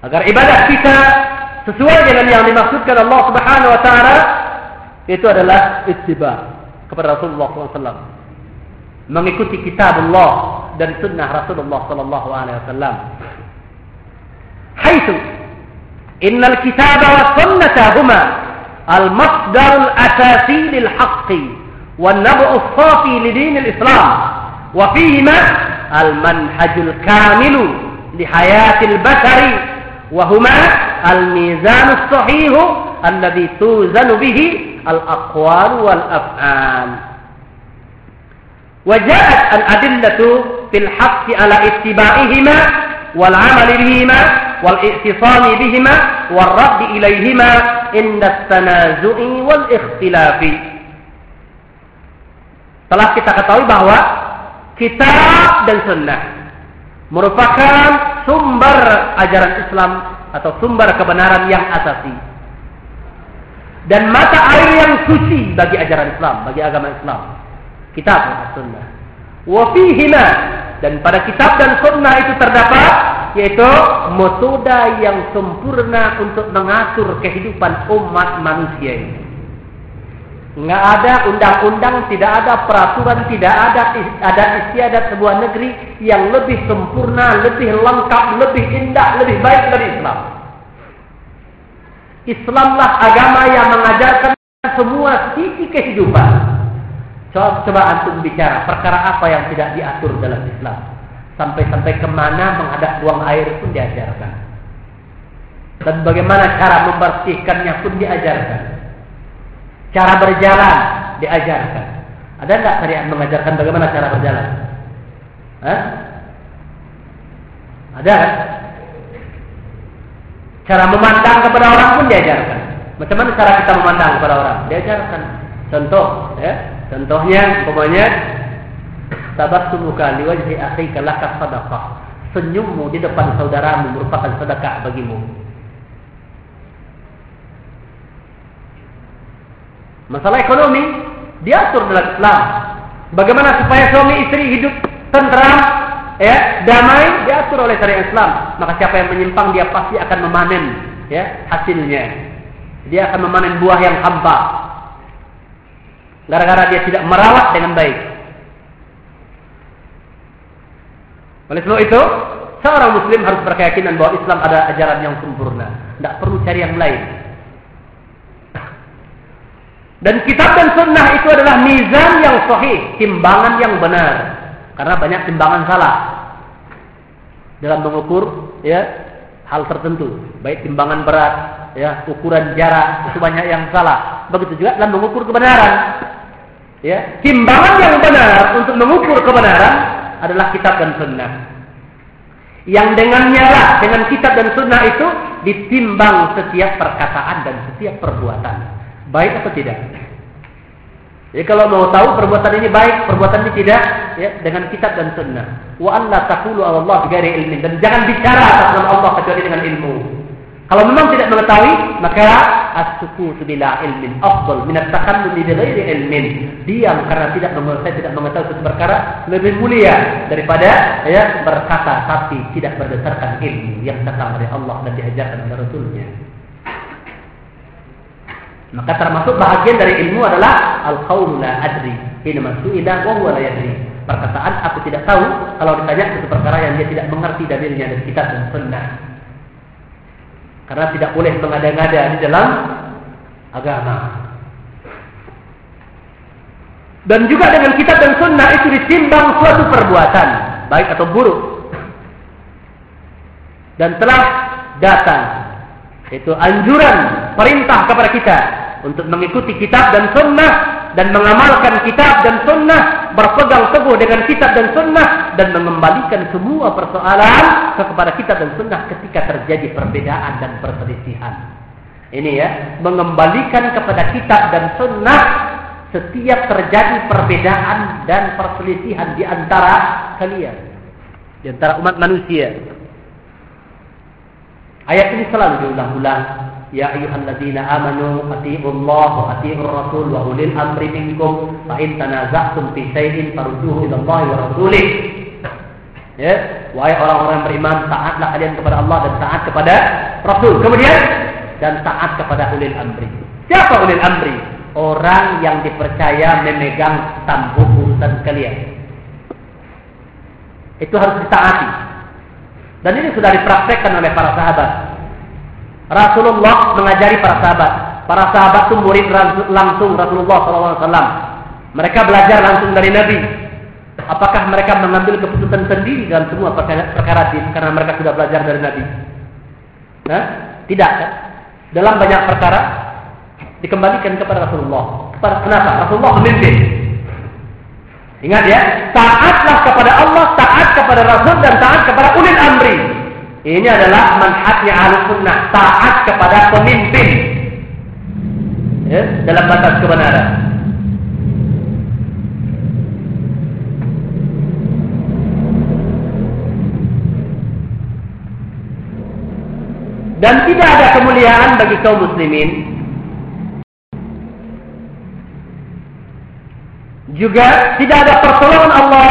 agar ibadah kita sesuai dengan yang dimaksudkan Allah Subhanahu wa taala itu adalah ittiba kepada Rasulullah SAW. Mengikuti kitab Allah dan sunnah Rasulullah sallallahu alaihi wasallam. إن الكتاب والسنة هما المصدر الأساسي للحق والنبع الصافي لدين الإسلام وفيهما المنهج الكامل لحياة البشر وهما الميزان الصحيح الذي توزن به الأقوال والأفعال. وجاءت الأدلة في الحق على اتباعهما والعمل بهما والاعتصام بهما والرد إليهما عند التنازع والاختلاف telah kita ketahui bahwa kitab dan sunnah merupakan sumber ajaran Islam atau sumber kebenaran yang asasi dan mata air yang suci bagi ajaran Islam, bagi agama Islam. Kitab dan sunnah. Wafihima dan pada kitab dan sunnah itu terdapat yaitu metode yang sempurna untuk mengatur kehidupan umat manusia ini. Nggak ada undang-undang, tidak ada peraturan, tidak ada ada istiadat sebuah negeri yang lebih sempurna, lebih lengkap, lebih indah, lebih baik dari Islam. Islamlah agama yang mengajarkan semua sisi kehidupan. Coba, coba antum bicara perkara apa yang tidak diatur dalam Islam. Sampai-sampai ke mana menghadap buang air pun diajarkan. Dan bagaimana cara membersihkannya pun diajarkan. Cara berjalan diajarkan. Ada nggak syariat mengajarkan bagaimana cara berjalan? Hah? Ada Cara memandang kepada orang pun diajarkan. Macam mana cara kita memandang kepada orang? Diajarkan. Contoh, ya. Contohnya, umpamanya tabassumuka liwajhi akhika laka sadaqah. Senyummu di depan saudaramu merupakan sedekah bagimu. Masalah ekonomi diatur dalam Islam. Bagaimana supaya suami istri hidup tentram, ya, damai diatur oleh syariat Islam. Maka siapa yang menyimpang dia pasti akan memanen ya hasilnya. Dia akan memanen buah yang hampa. Gara-gara dia tidak merawat dengan baik. Oleh sebab itu, seorang muslim harus berkeyakinan bahwa Islam ada ajaran yang sempurna. Tidak perlu cari yang lain. Dan kitab dan sunnah itu adalah mizan yang sahih, timbangan yang benar. Karena banyak timbangan salah dalam mengukur ya hal tertentu, baik timbangan berat, ya ukuran jarak itu banyak yang salah. Begitu juga dalam mengukur kebenaran. Ya, timbangan yang benar untuk mengukur kebenaran adalah kitab dan sunnah. Yang dengannya lah, dengan kitab dan sunnah itu ditimbang setiap perkataan dan setiap perbuatan. Baik atau tidak? Jadi kalau mau tahu perbuatan ini baik, perbuatan ini tidak, ya dengan kitab dan sunnah. Wa Allah taqulu Allah dan jangan bicara atas nama Allah kecuali dengan ilmu. Kalau memang tidak mengetahui, maka as-sukutu bila ilmin afdal min at-takallumi bi ghairi ilmin. Diam karena tidak mengetahui tidak mengetahui sesuatu perkara lebih mulia daripada ya berkata tapi tidak berdasarkan ilmu yang datang dari Allah dan diajarkan oleh Rasulnya. Maka termasuk bahagian dari ilmu adalah al-qaulu la adri. Hina su'ila wa huwa la yadri. Perkataan aku tidak tahu kalau ditanya sesuatu perkara yang dia tidak mengerti dalilnya dari kitab dan sunnah. Karena tidak boleh mengada-ngada di dalam agama. Dan juga dengan kitab dan sunnah itu ditimbang suatu perbuatan, baik atau buruk. Dan telah datang itu anjuran perintah kepada kita untuk mengikuti kitab dan sunnah dan mengamalkan kitab dan sunnah, berpegang teguh dengan kitab dan sunnah dan mengembalikan semua persoalan kepada kitab dan sunnah ketika terjadi perbedaan dan perselisihan. Ini ya, mengembalikan kepada kitab dan sunnah setiap terjadi perbedaan dan perselisihan di antara kalian, di antara umat manusia. Ayat ini selalu diulang-ulang. Amanu Allah wa atiiur rasul wa ulil amri minkum fa in tanaza'tum fi shay'in farudduhu ila Allah wa rasulih. Ya, wahai orang-orang beriman, taatlah kalian kepada Allah dan taat kepada Rasul. Kemudian dan taat kepada ulil amri. Siapa ulil amri? Orang yang dipercaya memegang tampuk urusan kalian. Itu harus ditaati. Dan ini sudah dipraktekkan oleh para sahabat. Rasulullah mengajari para sahabat. Para sahabat itu murid langsung Rasulullah SAW. Mereka belajar langsung dari Nabi. Apakah mereka mengambil keputusan sendiri dalam semua perkara, perkara din karena mereka sudah belajar dari Nabi? Nah, tidak. Dalam banyak perkara dikembalikan kepada Rasulullah. Kenapa? Rasulullah memimpin. Ingat ya, taatlah kepada Allah, taat kepada Rasul dan taat kepada ulil amri. Ini adalah manhajnya ahli sunnah, taat kepada pemimpin. Ya, dalam batas kebenaran. Dan tidak ada kemuliaan bagi kaum muslimin juga tidak ada pertolongan Allah,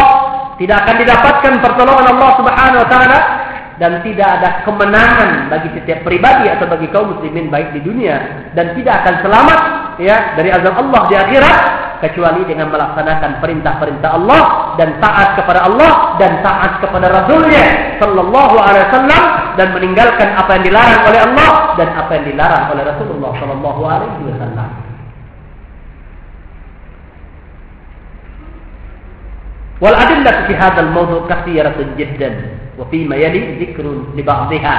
tidak akan didapatkan pertolongan Allah Subhanahu wa taala dan tidak ada kemenangan bagi setiap pribadi atau bagi kaum muslimin baik di dunia dan tidak akan selamat ya dari azab Allah di akhirat kecuali dengan melaksanakan perintah-perintah Allah dan taat kepada Allah dan taat kepada Rasulnya Sallallahu Alaihi Wasallam dan meninggalkan apa yang dilarang oleh Allah dan apa yang dilarang oleh Rasulullah Sallallahu Alaihi Wasallam. والأدلة في هذا الموضوع كثيرة جدا وفيما يلي ذكر لبعضها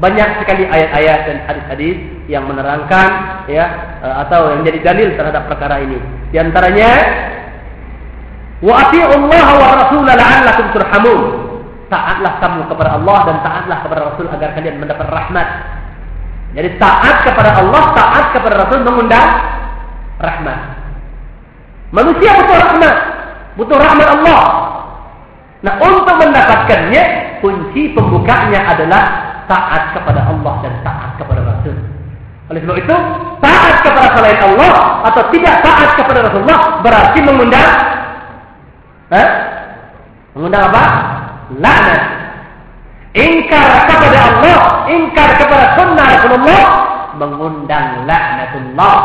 banyak sekali ayat-ayat dan hadis-hadis yang menerangkan ya eh, atau yang jadi dalil terhadap perkara ini. Di antaranya wa Allah wa rasulah la'allakum turhamun. Taatlah kamu kepada Allah dan taatlah kepada Rasul agar kalian mendapat rahmat. Jadi taat kepada Allah, taat kepada Rasul mengundang rahmat. Manusia butuh rahmat, butuh rahmat Allah. Nah, untuk mendapatkannya, kunci pembukanya adalah taat kepada Allah dan taat kepada Rasul. Oleh sebab itu, taat kepada selain Allah atau tidak taat kepada Rasulullah berarti mengundang eh? mengundang apa? Laknat. Ingkar kepada Allah, ingkar kepada sunnah Rasulullah mengundang laknatullah.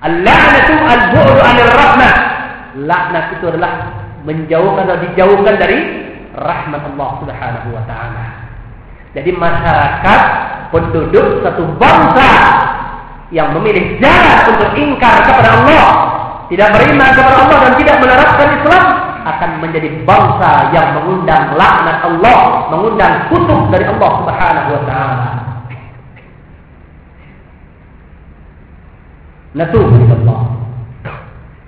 Al-la'natu al-bu'du 'anil rahmah. Laknat itu adalah menjauhkan atau dijauhkan dari rahmat Allah Subhanahu wa taala. Jadi masyarakat penduduk satu bangsa yang memilih jalan untuk ingkar kepada Allah, tidak beriman kepada Allah dan tidak menerapkan Islam akan menjadi bangsa yang mengundang laknat Allah, mengundang kutuk dari Allah Subhanahu wa taala. Natubu Allah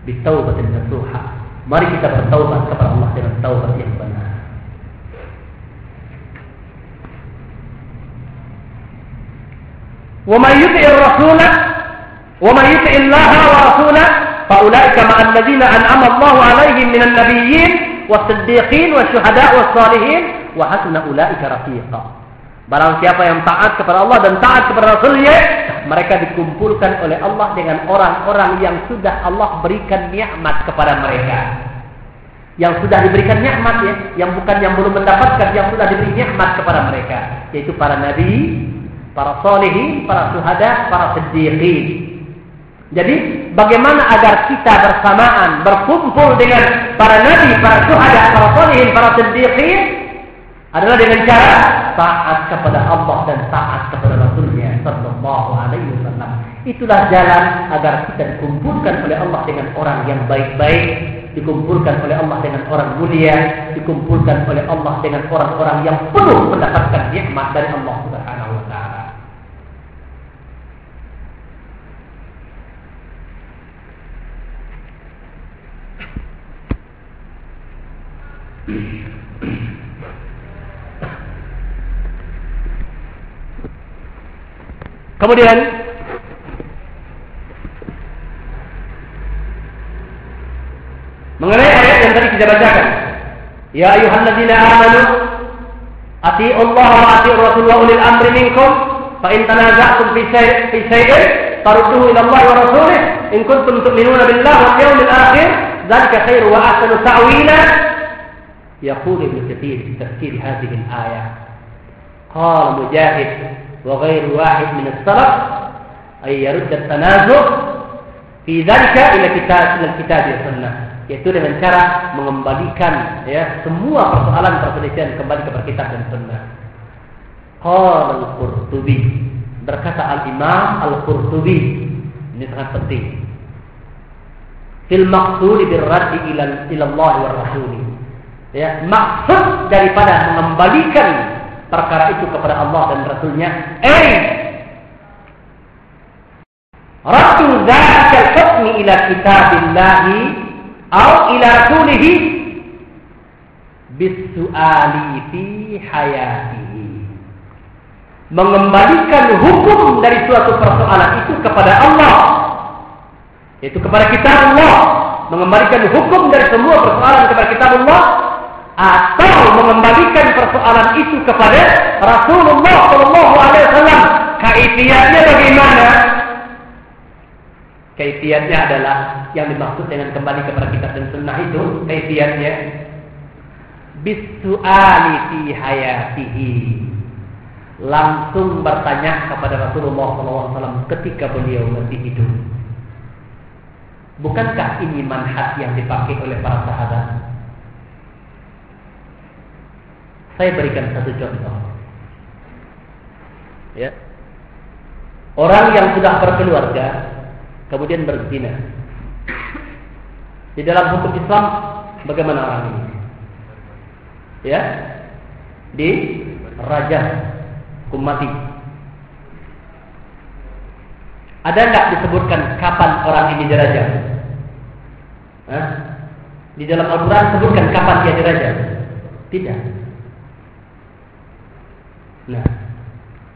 bitaubatin nasuha. Mari kita bertaubat kepada Allah dengan taubat yang benar. ومن يطع الرسول ومن يطع الله ورسوله فأولئك مع الذين أنعم الله عليهم من النبيين والصديقين والشهداء والصالحين وحسن أولئك رفيقا Barang siapa yang taat kepada Allah dan taat kepada Rasulnya, mereka dikumpulkan oleh Allah dengan orang-orang yang sudah Allah berikan nikmat kepada mereka. Yang sudah diberikan nikmat ya, yang bukan yang belum mendapatkan, yang sudah diberi nikmat kepada mereka, yaitu para nabi, para solehin, para suhada, para siddiqin. Jadi bagaimana agar kita bersamaan berkumpul dengan para nabi, para suhada, para solehin, para siddiqin adalah dengan cara taat kepada Allah dan taat kepada Rasulnya Sallallahu Alaihi Wasallam. Itulah jalan agar kita dikumpulkan oleh Allah dengan orang yang baik-baik, dikumpulkan oleh Allah dengan orang mulia, dikumpulkan oleh Allah dengan orang-orang yang penuh mendapatkan nikmat dari Allah Subhanahu Kemudian mengenai ayat yang tadi kita bacakan, Ya ayuhalladzina amanu Ati'u Allah wa ati'u Rasul wa ulil amri minkum fa in tanaza'tum fi syai' fi syai'in farudduhu ila Allah wa rasulih in kuntum tu'minuna billahi wal yawmil akhir dzalika khairu wa ahsanu ta'wila يقول ابن كثير في تفسير هذه الآية قال مجاهد وغير واحد من السلف أن يرد التنازع في ذلك إلى كتاب إلى الكتاب والسنة yaitu dengan cara mengembalikan ya semua persoalan perselisihan kembali kepada kitab dan sunnah. Qala al-Qurtubi berkata al-Imam al-Qurtubi ini sangat penting. Fil maqsud bir raddi ila ila Allah wa rasul. Ya, maksud daripada mengembalikan perkara itu kepada Allah dan Rasulnya, eh! Raddu dzalika al-hukmi ila kitabillahi au ila rasulihi bisu'ali fi hayatihi. Mengembalikan hukum dari suatu persoalan itu kepada Allah. Itu kepada kita Allah. Mengembalikan hukum dari semua persoalan kepada kita Allah atau mengembalikan persoalan itu kepada Rasulullah Shallallahu Alaihi Wasallam kaifiatnya bagaimana Kaifiatnya adalah yang dimaksud dengan kembali kepada kitab dan sunnah itu kaifiatnya bisu'ali fi hayatihi langsung bertanya kepada Rasulullah SAW ketika beliau masih hidup. Bukankah ini manhaj yang dipakai oleh para sahabat? Saya berikan satu contoh. Ya. Orang yang sudah berkeluarga kemudian berzina. Di dalam hukum Islam bagaimana orang ini? Ya, di raja hukum mati. Ada nggak disebutkan kapan orang ini diraja? Hah? Di dalam Al-Quran sebutkan kapan dia diraja? Tidak. Nah,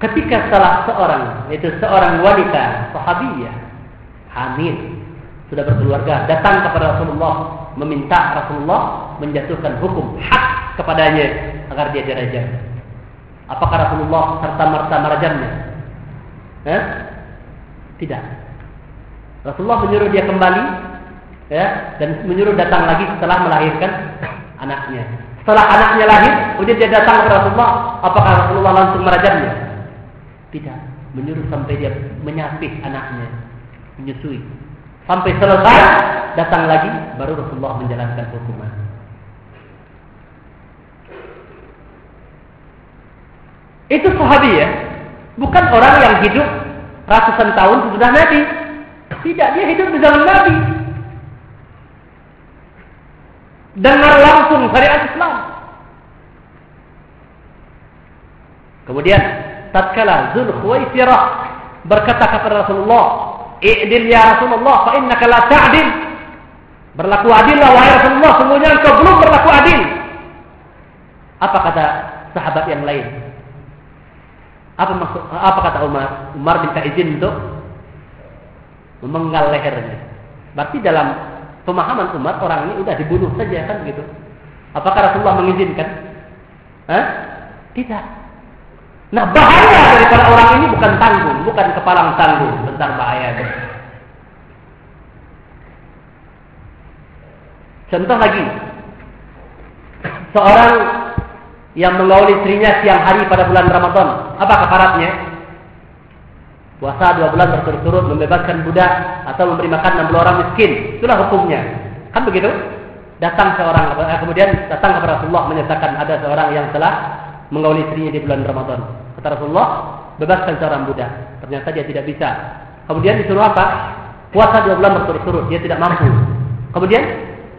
ketika salah seorang, itu seorang wanita sahabiyah hamil, sudah berkeluarga, datang kepada Rasulullah meminta Rasulullah menjatuhkan hukum hak kepadanya agar dia dirajam. Apakah Rasulullah serta merta merajamnya? Eh? Tidak. Rasulullah menyuruh dia kembali ya dan menyuruh datang lagi setelah melahirkan anaknya. Setelah anaknya lahir, kemudian dia datang kepada Rasulullah, apakah Rasulullah langsung merajamnya? Tidak, menyuruh sampai dia menyapih anaknya menyusui. Sampai selesai, datang lagi, baru Rasulullah menjalankan hukuman. Itu sahabi ya. Bukan orang yang hidup ratusan tahun sudah Nabi. Tidak, dia hidup di zaman Nabi. Dengar langsung syariat Islam. Kemudian, tatkala Zulkhuwaisirah berkata kepada Rasulullah, I'dil ya Rasulullah fa innaka la ta'dil. Berlaku adillah wahai Rasulullah, sungguhnya engkau belum berlaku adil. Apa kata sahabat yang lain? Apa maksud apa kata Umar? Umar minta izin untuk memenggal lehernya. Berarti dalam pemahaman Umar orang ini udah dibunuh saja kan begitu. Apakah Rasulullah mengizinkan? Hah? Tidak. Nah bahaya daripada orang ini bukan tanggung, bukan kepalang tanggung. Bentar bahaya. Contoh lagi. Seorang yang mengauli istrinya siang hari pada bulan Ramadan. Apa keparatnya? Puasa dua bulan berturut-turut membebaskan budak atau memberi makan 60 orang miskin. Itulah hukumnya. Kan begitu? Datang seorang kemudian datang kepada Rasulullah menyatakan ada seorang yang telah mengauli istrinya di bulan Ramadan. Kata Rasulullah, bebaskan seorang budak. Ternyata dia tidak bisa. Kemudian disuruh apa? Puasa dua bulan berturut-turut. Dia tidak mampu. Kemudian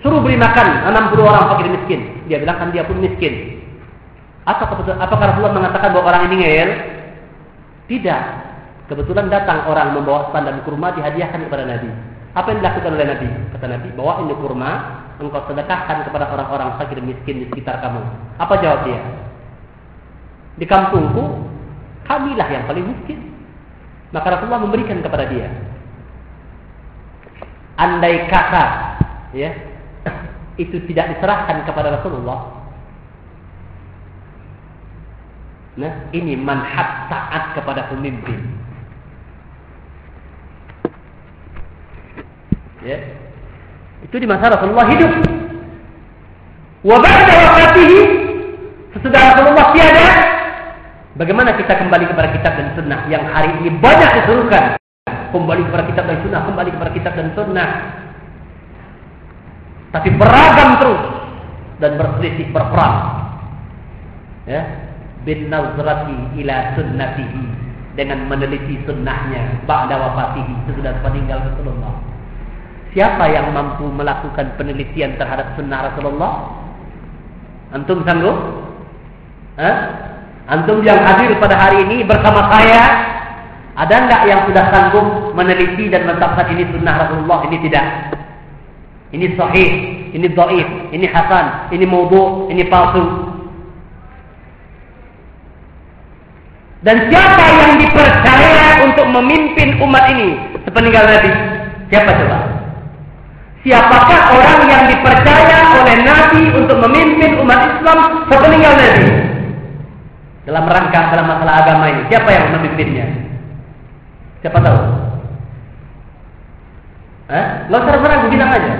suruh beri makan 60 orang fakir miskin. Dia bilang kan dia pun miskin. Apa apakah Rasulullah mengatakan bahwa orang ini ngeyel? Tidak. Kebetulan datang orang membawa sepandan kurma dihadiahkan kepada Nabi. Apa yang dilakukan oleh Nabi? Kata Nabi, bawa ini kurma, engkau sedekahkan kepada orang-orang fakir miskin di sekitar kamu. Apa jawab dia? Di kampungku, kamilah yang paling miskin. Maka Rasulullah memberikan kepada dia. Andai kata, ya, itu tidak diserahkan kepada Rasulullah, Nah, ini manhat taat kepada pemimpin. Ya. Itu di masa Rasulullah hidup. Wa ba'da wafatihi sesudah Rasulullah tiada, bagaimana kita kembali kepada kitab dan sunnah yang hari ini banyak disuruhkan? Kembali kepada kitab dan sunnah, kembali kepada kitab dan sunnah. Tapi beragam terus dan berselisih berperang. Ya, bin nazrati ila sunnatihi dengan meneliti sunnahnya ba'da wafatihi sesudah meninggal Rasulullah. Siapa yang mampu melakukan penelitian terhadap sunnah Rasulullah? Antum sanggup? Hah? Antum yang hadir pada hari ini bersama saya, ada enggak yang sudah sanggup meneliti dan menetapkan ini sunnah Rasulullah? Ini tidak. Ini sahih, ini dhaif, ini hasan, ini maudhu, ini palsu. Dan siapa yang dipercaya untuk memimpin umat ini sepeninggal Nabi? Siapa coba? Siapakah orang yang dipercaya oleh Nabi untuk memimpin umat Islam sepeninggal Nabi? Dalam rangka dalam masalah agama ini, siapa yang memimpinnya? Siapa tahu? Eh? Lo ragu bilang aja.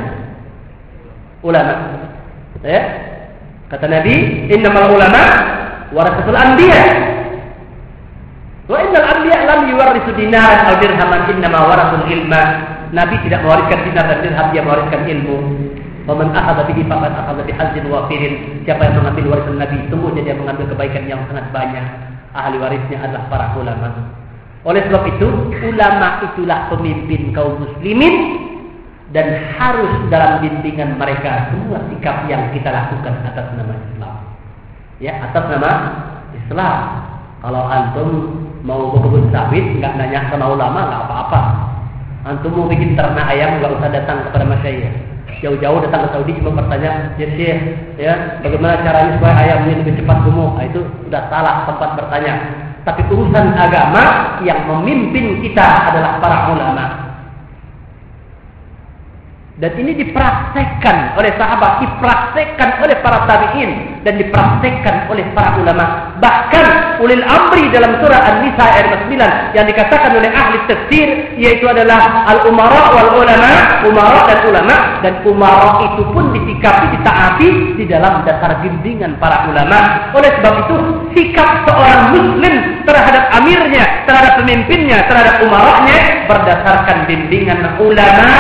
Ulama. Ya? Kata Nabi, innamal ulama warasatul anbiya. Wa innal anbiya lam yuwarrisu dinaran aw dirhaman innama warasul ilma. Nabi tidak mewariskan dinar dan dirham, dia mewariskan ilmu. Wa man akhadha bihi faqad akhadha bihadzin wafirin. Siapa yang mengambil warisan Nabi, sungguhnya dia mengambil kebaikan yang sangat banyak. Ahli warisnya adalah para ulama. Oleh sebab itu, ulama itulah pemimpin kaum muslimin dan harus dalam bimbingan mereka semua sikap yang kita lakukan atas nama Islam. Ya, atas nama Islam. Kalau antum mau berkebun sawit nggak nanya sama ulama nggak apa-apa antum mau bikin ternak ayam nggak usah datang kepada masyayikh jauh-jauh datang ke Saudi cuma bertanya ya ya bagaimana caranya supaya ayamnya lebih cepat gemuk nah, itu sudah salah tempat bertanya. Tapi urusan agama yang memimpin kita adalah para ulama. Dan ini dipraktekkan oleh sahabat, dipraktekkan oleh para tabi'in dan dipraktekkan oleh para ulama. Bahkan ulil amri dalam surah An-Nisa ayat 9 yang dikatakan oleh ahli tafsir yaitu adalah al-umara wal ulama, umara dan ulama dan umara itu pun disikapi ditaati di dalam dasar bimbingan para ulama. Oleh sebab itu, sikap seorang muslim terhadap amirnya, terhadap pemimpinnya, terhadap umaranya berdasarkan bimbingan ulama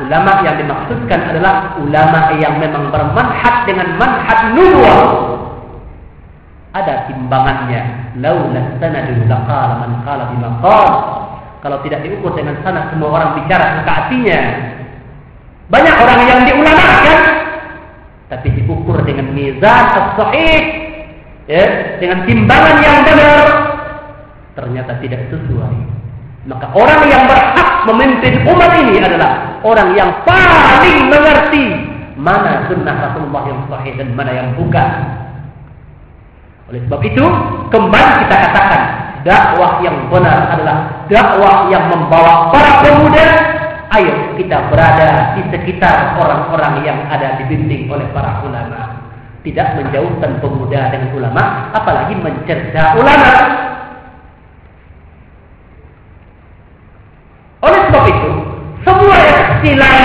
ulama yang dimaksudkan adalah ulama yang memang bermanhaj dengan manhaj nubuwah. Ada timbangannya. Laula sanadul laqala man qala bima. Kalau tidak diukur dengan sana semua orang bicara artinya. Banyak orang yang diulamakan tapi diukur dengan mizan as-sahih ya, dengan timbangan yang benar ternyata tidak sesuai. Maka orang yang berhak memimpin umat ini adalah orang yang paling mengerti mana sunnah Rasulullah yang sahih dan mana yang bukan. Oleh sebab itu, kembali kita katakan, dakwah yang benar adalah dakwah yang membawa para pemuda. Ayo kita berada di sekitar orang-orang yang ada dibimbing oleh para ulama. Tidak menjauhkan pemuda dengan ulama, apalagi mencerca ulama. Oleh sebab itu, semua istilah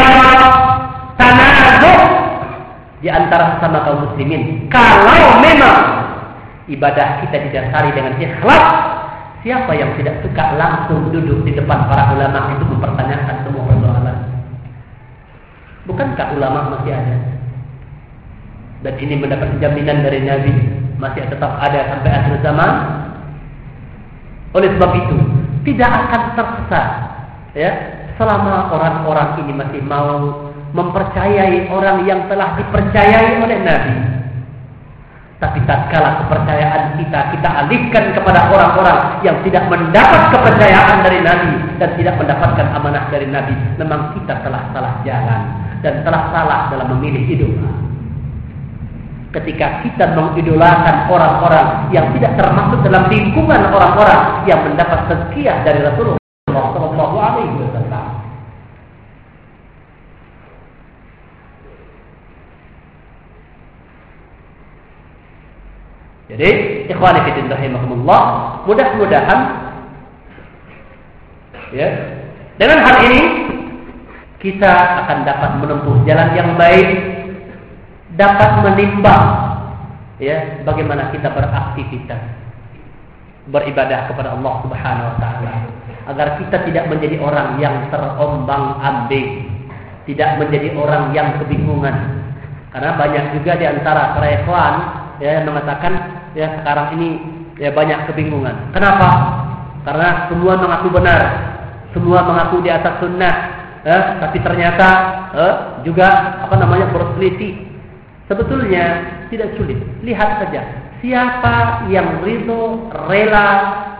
tanazuh di antara sesama kaum muslimin, kalau memang ibadah kita didasari dengan ikhlas, siapa yang tidak suka langsung duduk di depan para ulama itu mempertanyakan semua persoalan? Bukankah ulama masih ada? Dan ini mendapat jaminan dari Nabi masih tetap ada sampai akhir zaman. Oleh sebab itu, tidak akan tersesat ya selama orang-orang ini masih mau mempercayai orang yang telah dipercayai oleh Nabi tapi tatkala kepercayaan kita kita alihkan kepada orang-orang yang tidak mendapat kepercayaan dari Nabi dan tidak mendapatkan amanah dari Nabi, memang kita telah salah jalan dan telah salah dalam memilih idola. Ketika kita mengidolakan orang-orang yang tidak termasuk dalam lingkungan orang-orang yang mendapat tazkiyah dari Rasulullah Sallallahu Alaihi Wasallam. Jadi ikhwani fillah rahimakumullah, mudah-mudahan ya, dengan hal ini kita akan dapat menempuh jalan yang baik, dapat menimbang ya bagaimana kita beraktivitas beribadah kepada Allah Subhanahu wa taala agar kita tidak menjadi orang yang terombang-ambing, tidak menjadi orang yang kebingungan. Karena banyak juga di antara para ikhwan ya yang mengatakan ya sekarang ini ya banyak kebingungan. Kenapa? Karena semua mengaku benar, semua mengaku di atas sunnah, eh, tapi ternyata eh, juga apa namanya berselisih. Sebetulnya tidak sulit. Lihat saja siapa yang ridho, rela,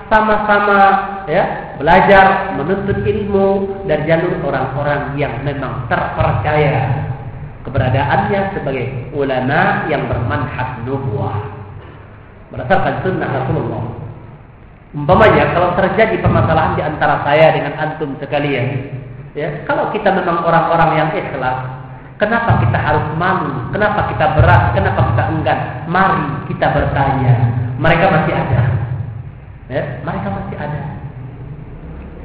sama-sama ya belajar menuntut ilmu dan jalur orang-orang yang memang terpercaya keberadaannya sebagai ulama yang bermanhaj nubuah berdasarkan sunnah Rasulullah. Umpamanya kalau terjadi permasalahan di antara saya dengan antum sekalian, ya kalau kita memang orang-orang yang ikhlas, kenapa kita harus malu? Kenapa kita berat? Kenapa kita enggan? Mari kita bertanya. Mereka masih ada. Ya, mereka masih ada.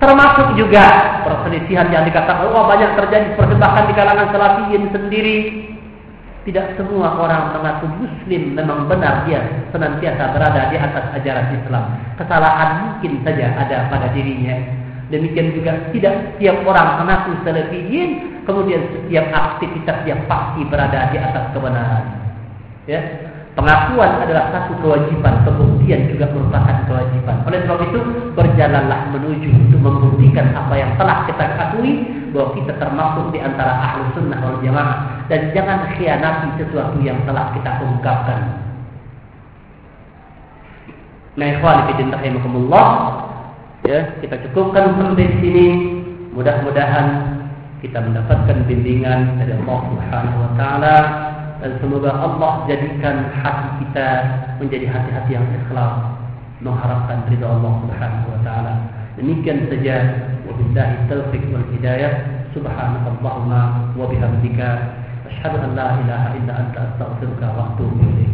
Termasuk juga perselisihan yang dikatakan, wah oh, banyak terjadi perdebatan di kalangan salafiyin sendiri. Tidak semua orang mengaku muslim memang benar dia senantiasa berada di atas ajaran Islam. Kesalahan mungkin saja ada pada dirinya. Demikian juga tidak setiap orang mengaku salafiyin, kemudian setiap aktivitas yang pasti berada di atas kebenaran. Ya, Pengakuan adalah satu kewajiban, pembuktian juga merupakan kewajiban. Oleh sebab itu, berjalanlah menuju untuk membuktikan apa yang telah kita ketahui bahwa kita termasuk di antara ahlu sunnah wal jamaah dan jangan khianati sesuatu yang telah kita ungkapkan. Nah, ikhwan rahimakumullah, ya, kita cukupkan sampai sini. Mudah-mudahan kita mendapatkan bimbingan dari Allah Subhanahu wa taala dan semoga Allah jadikan hati kita menjadi hati-hati yang ikhlas mengharapkan ridha Allah Subhanahu wa taala. Demikian saja wabillahi taufik wal hidayah subhanakallahumma wa bihamdika asyhadu an la ilaha illa anta astaghfiruka wa atubu ilaik.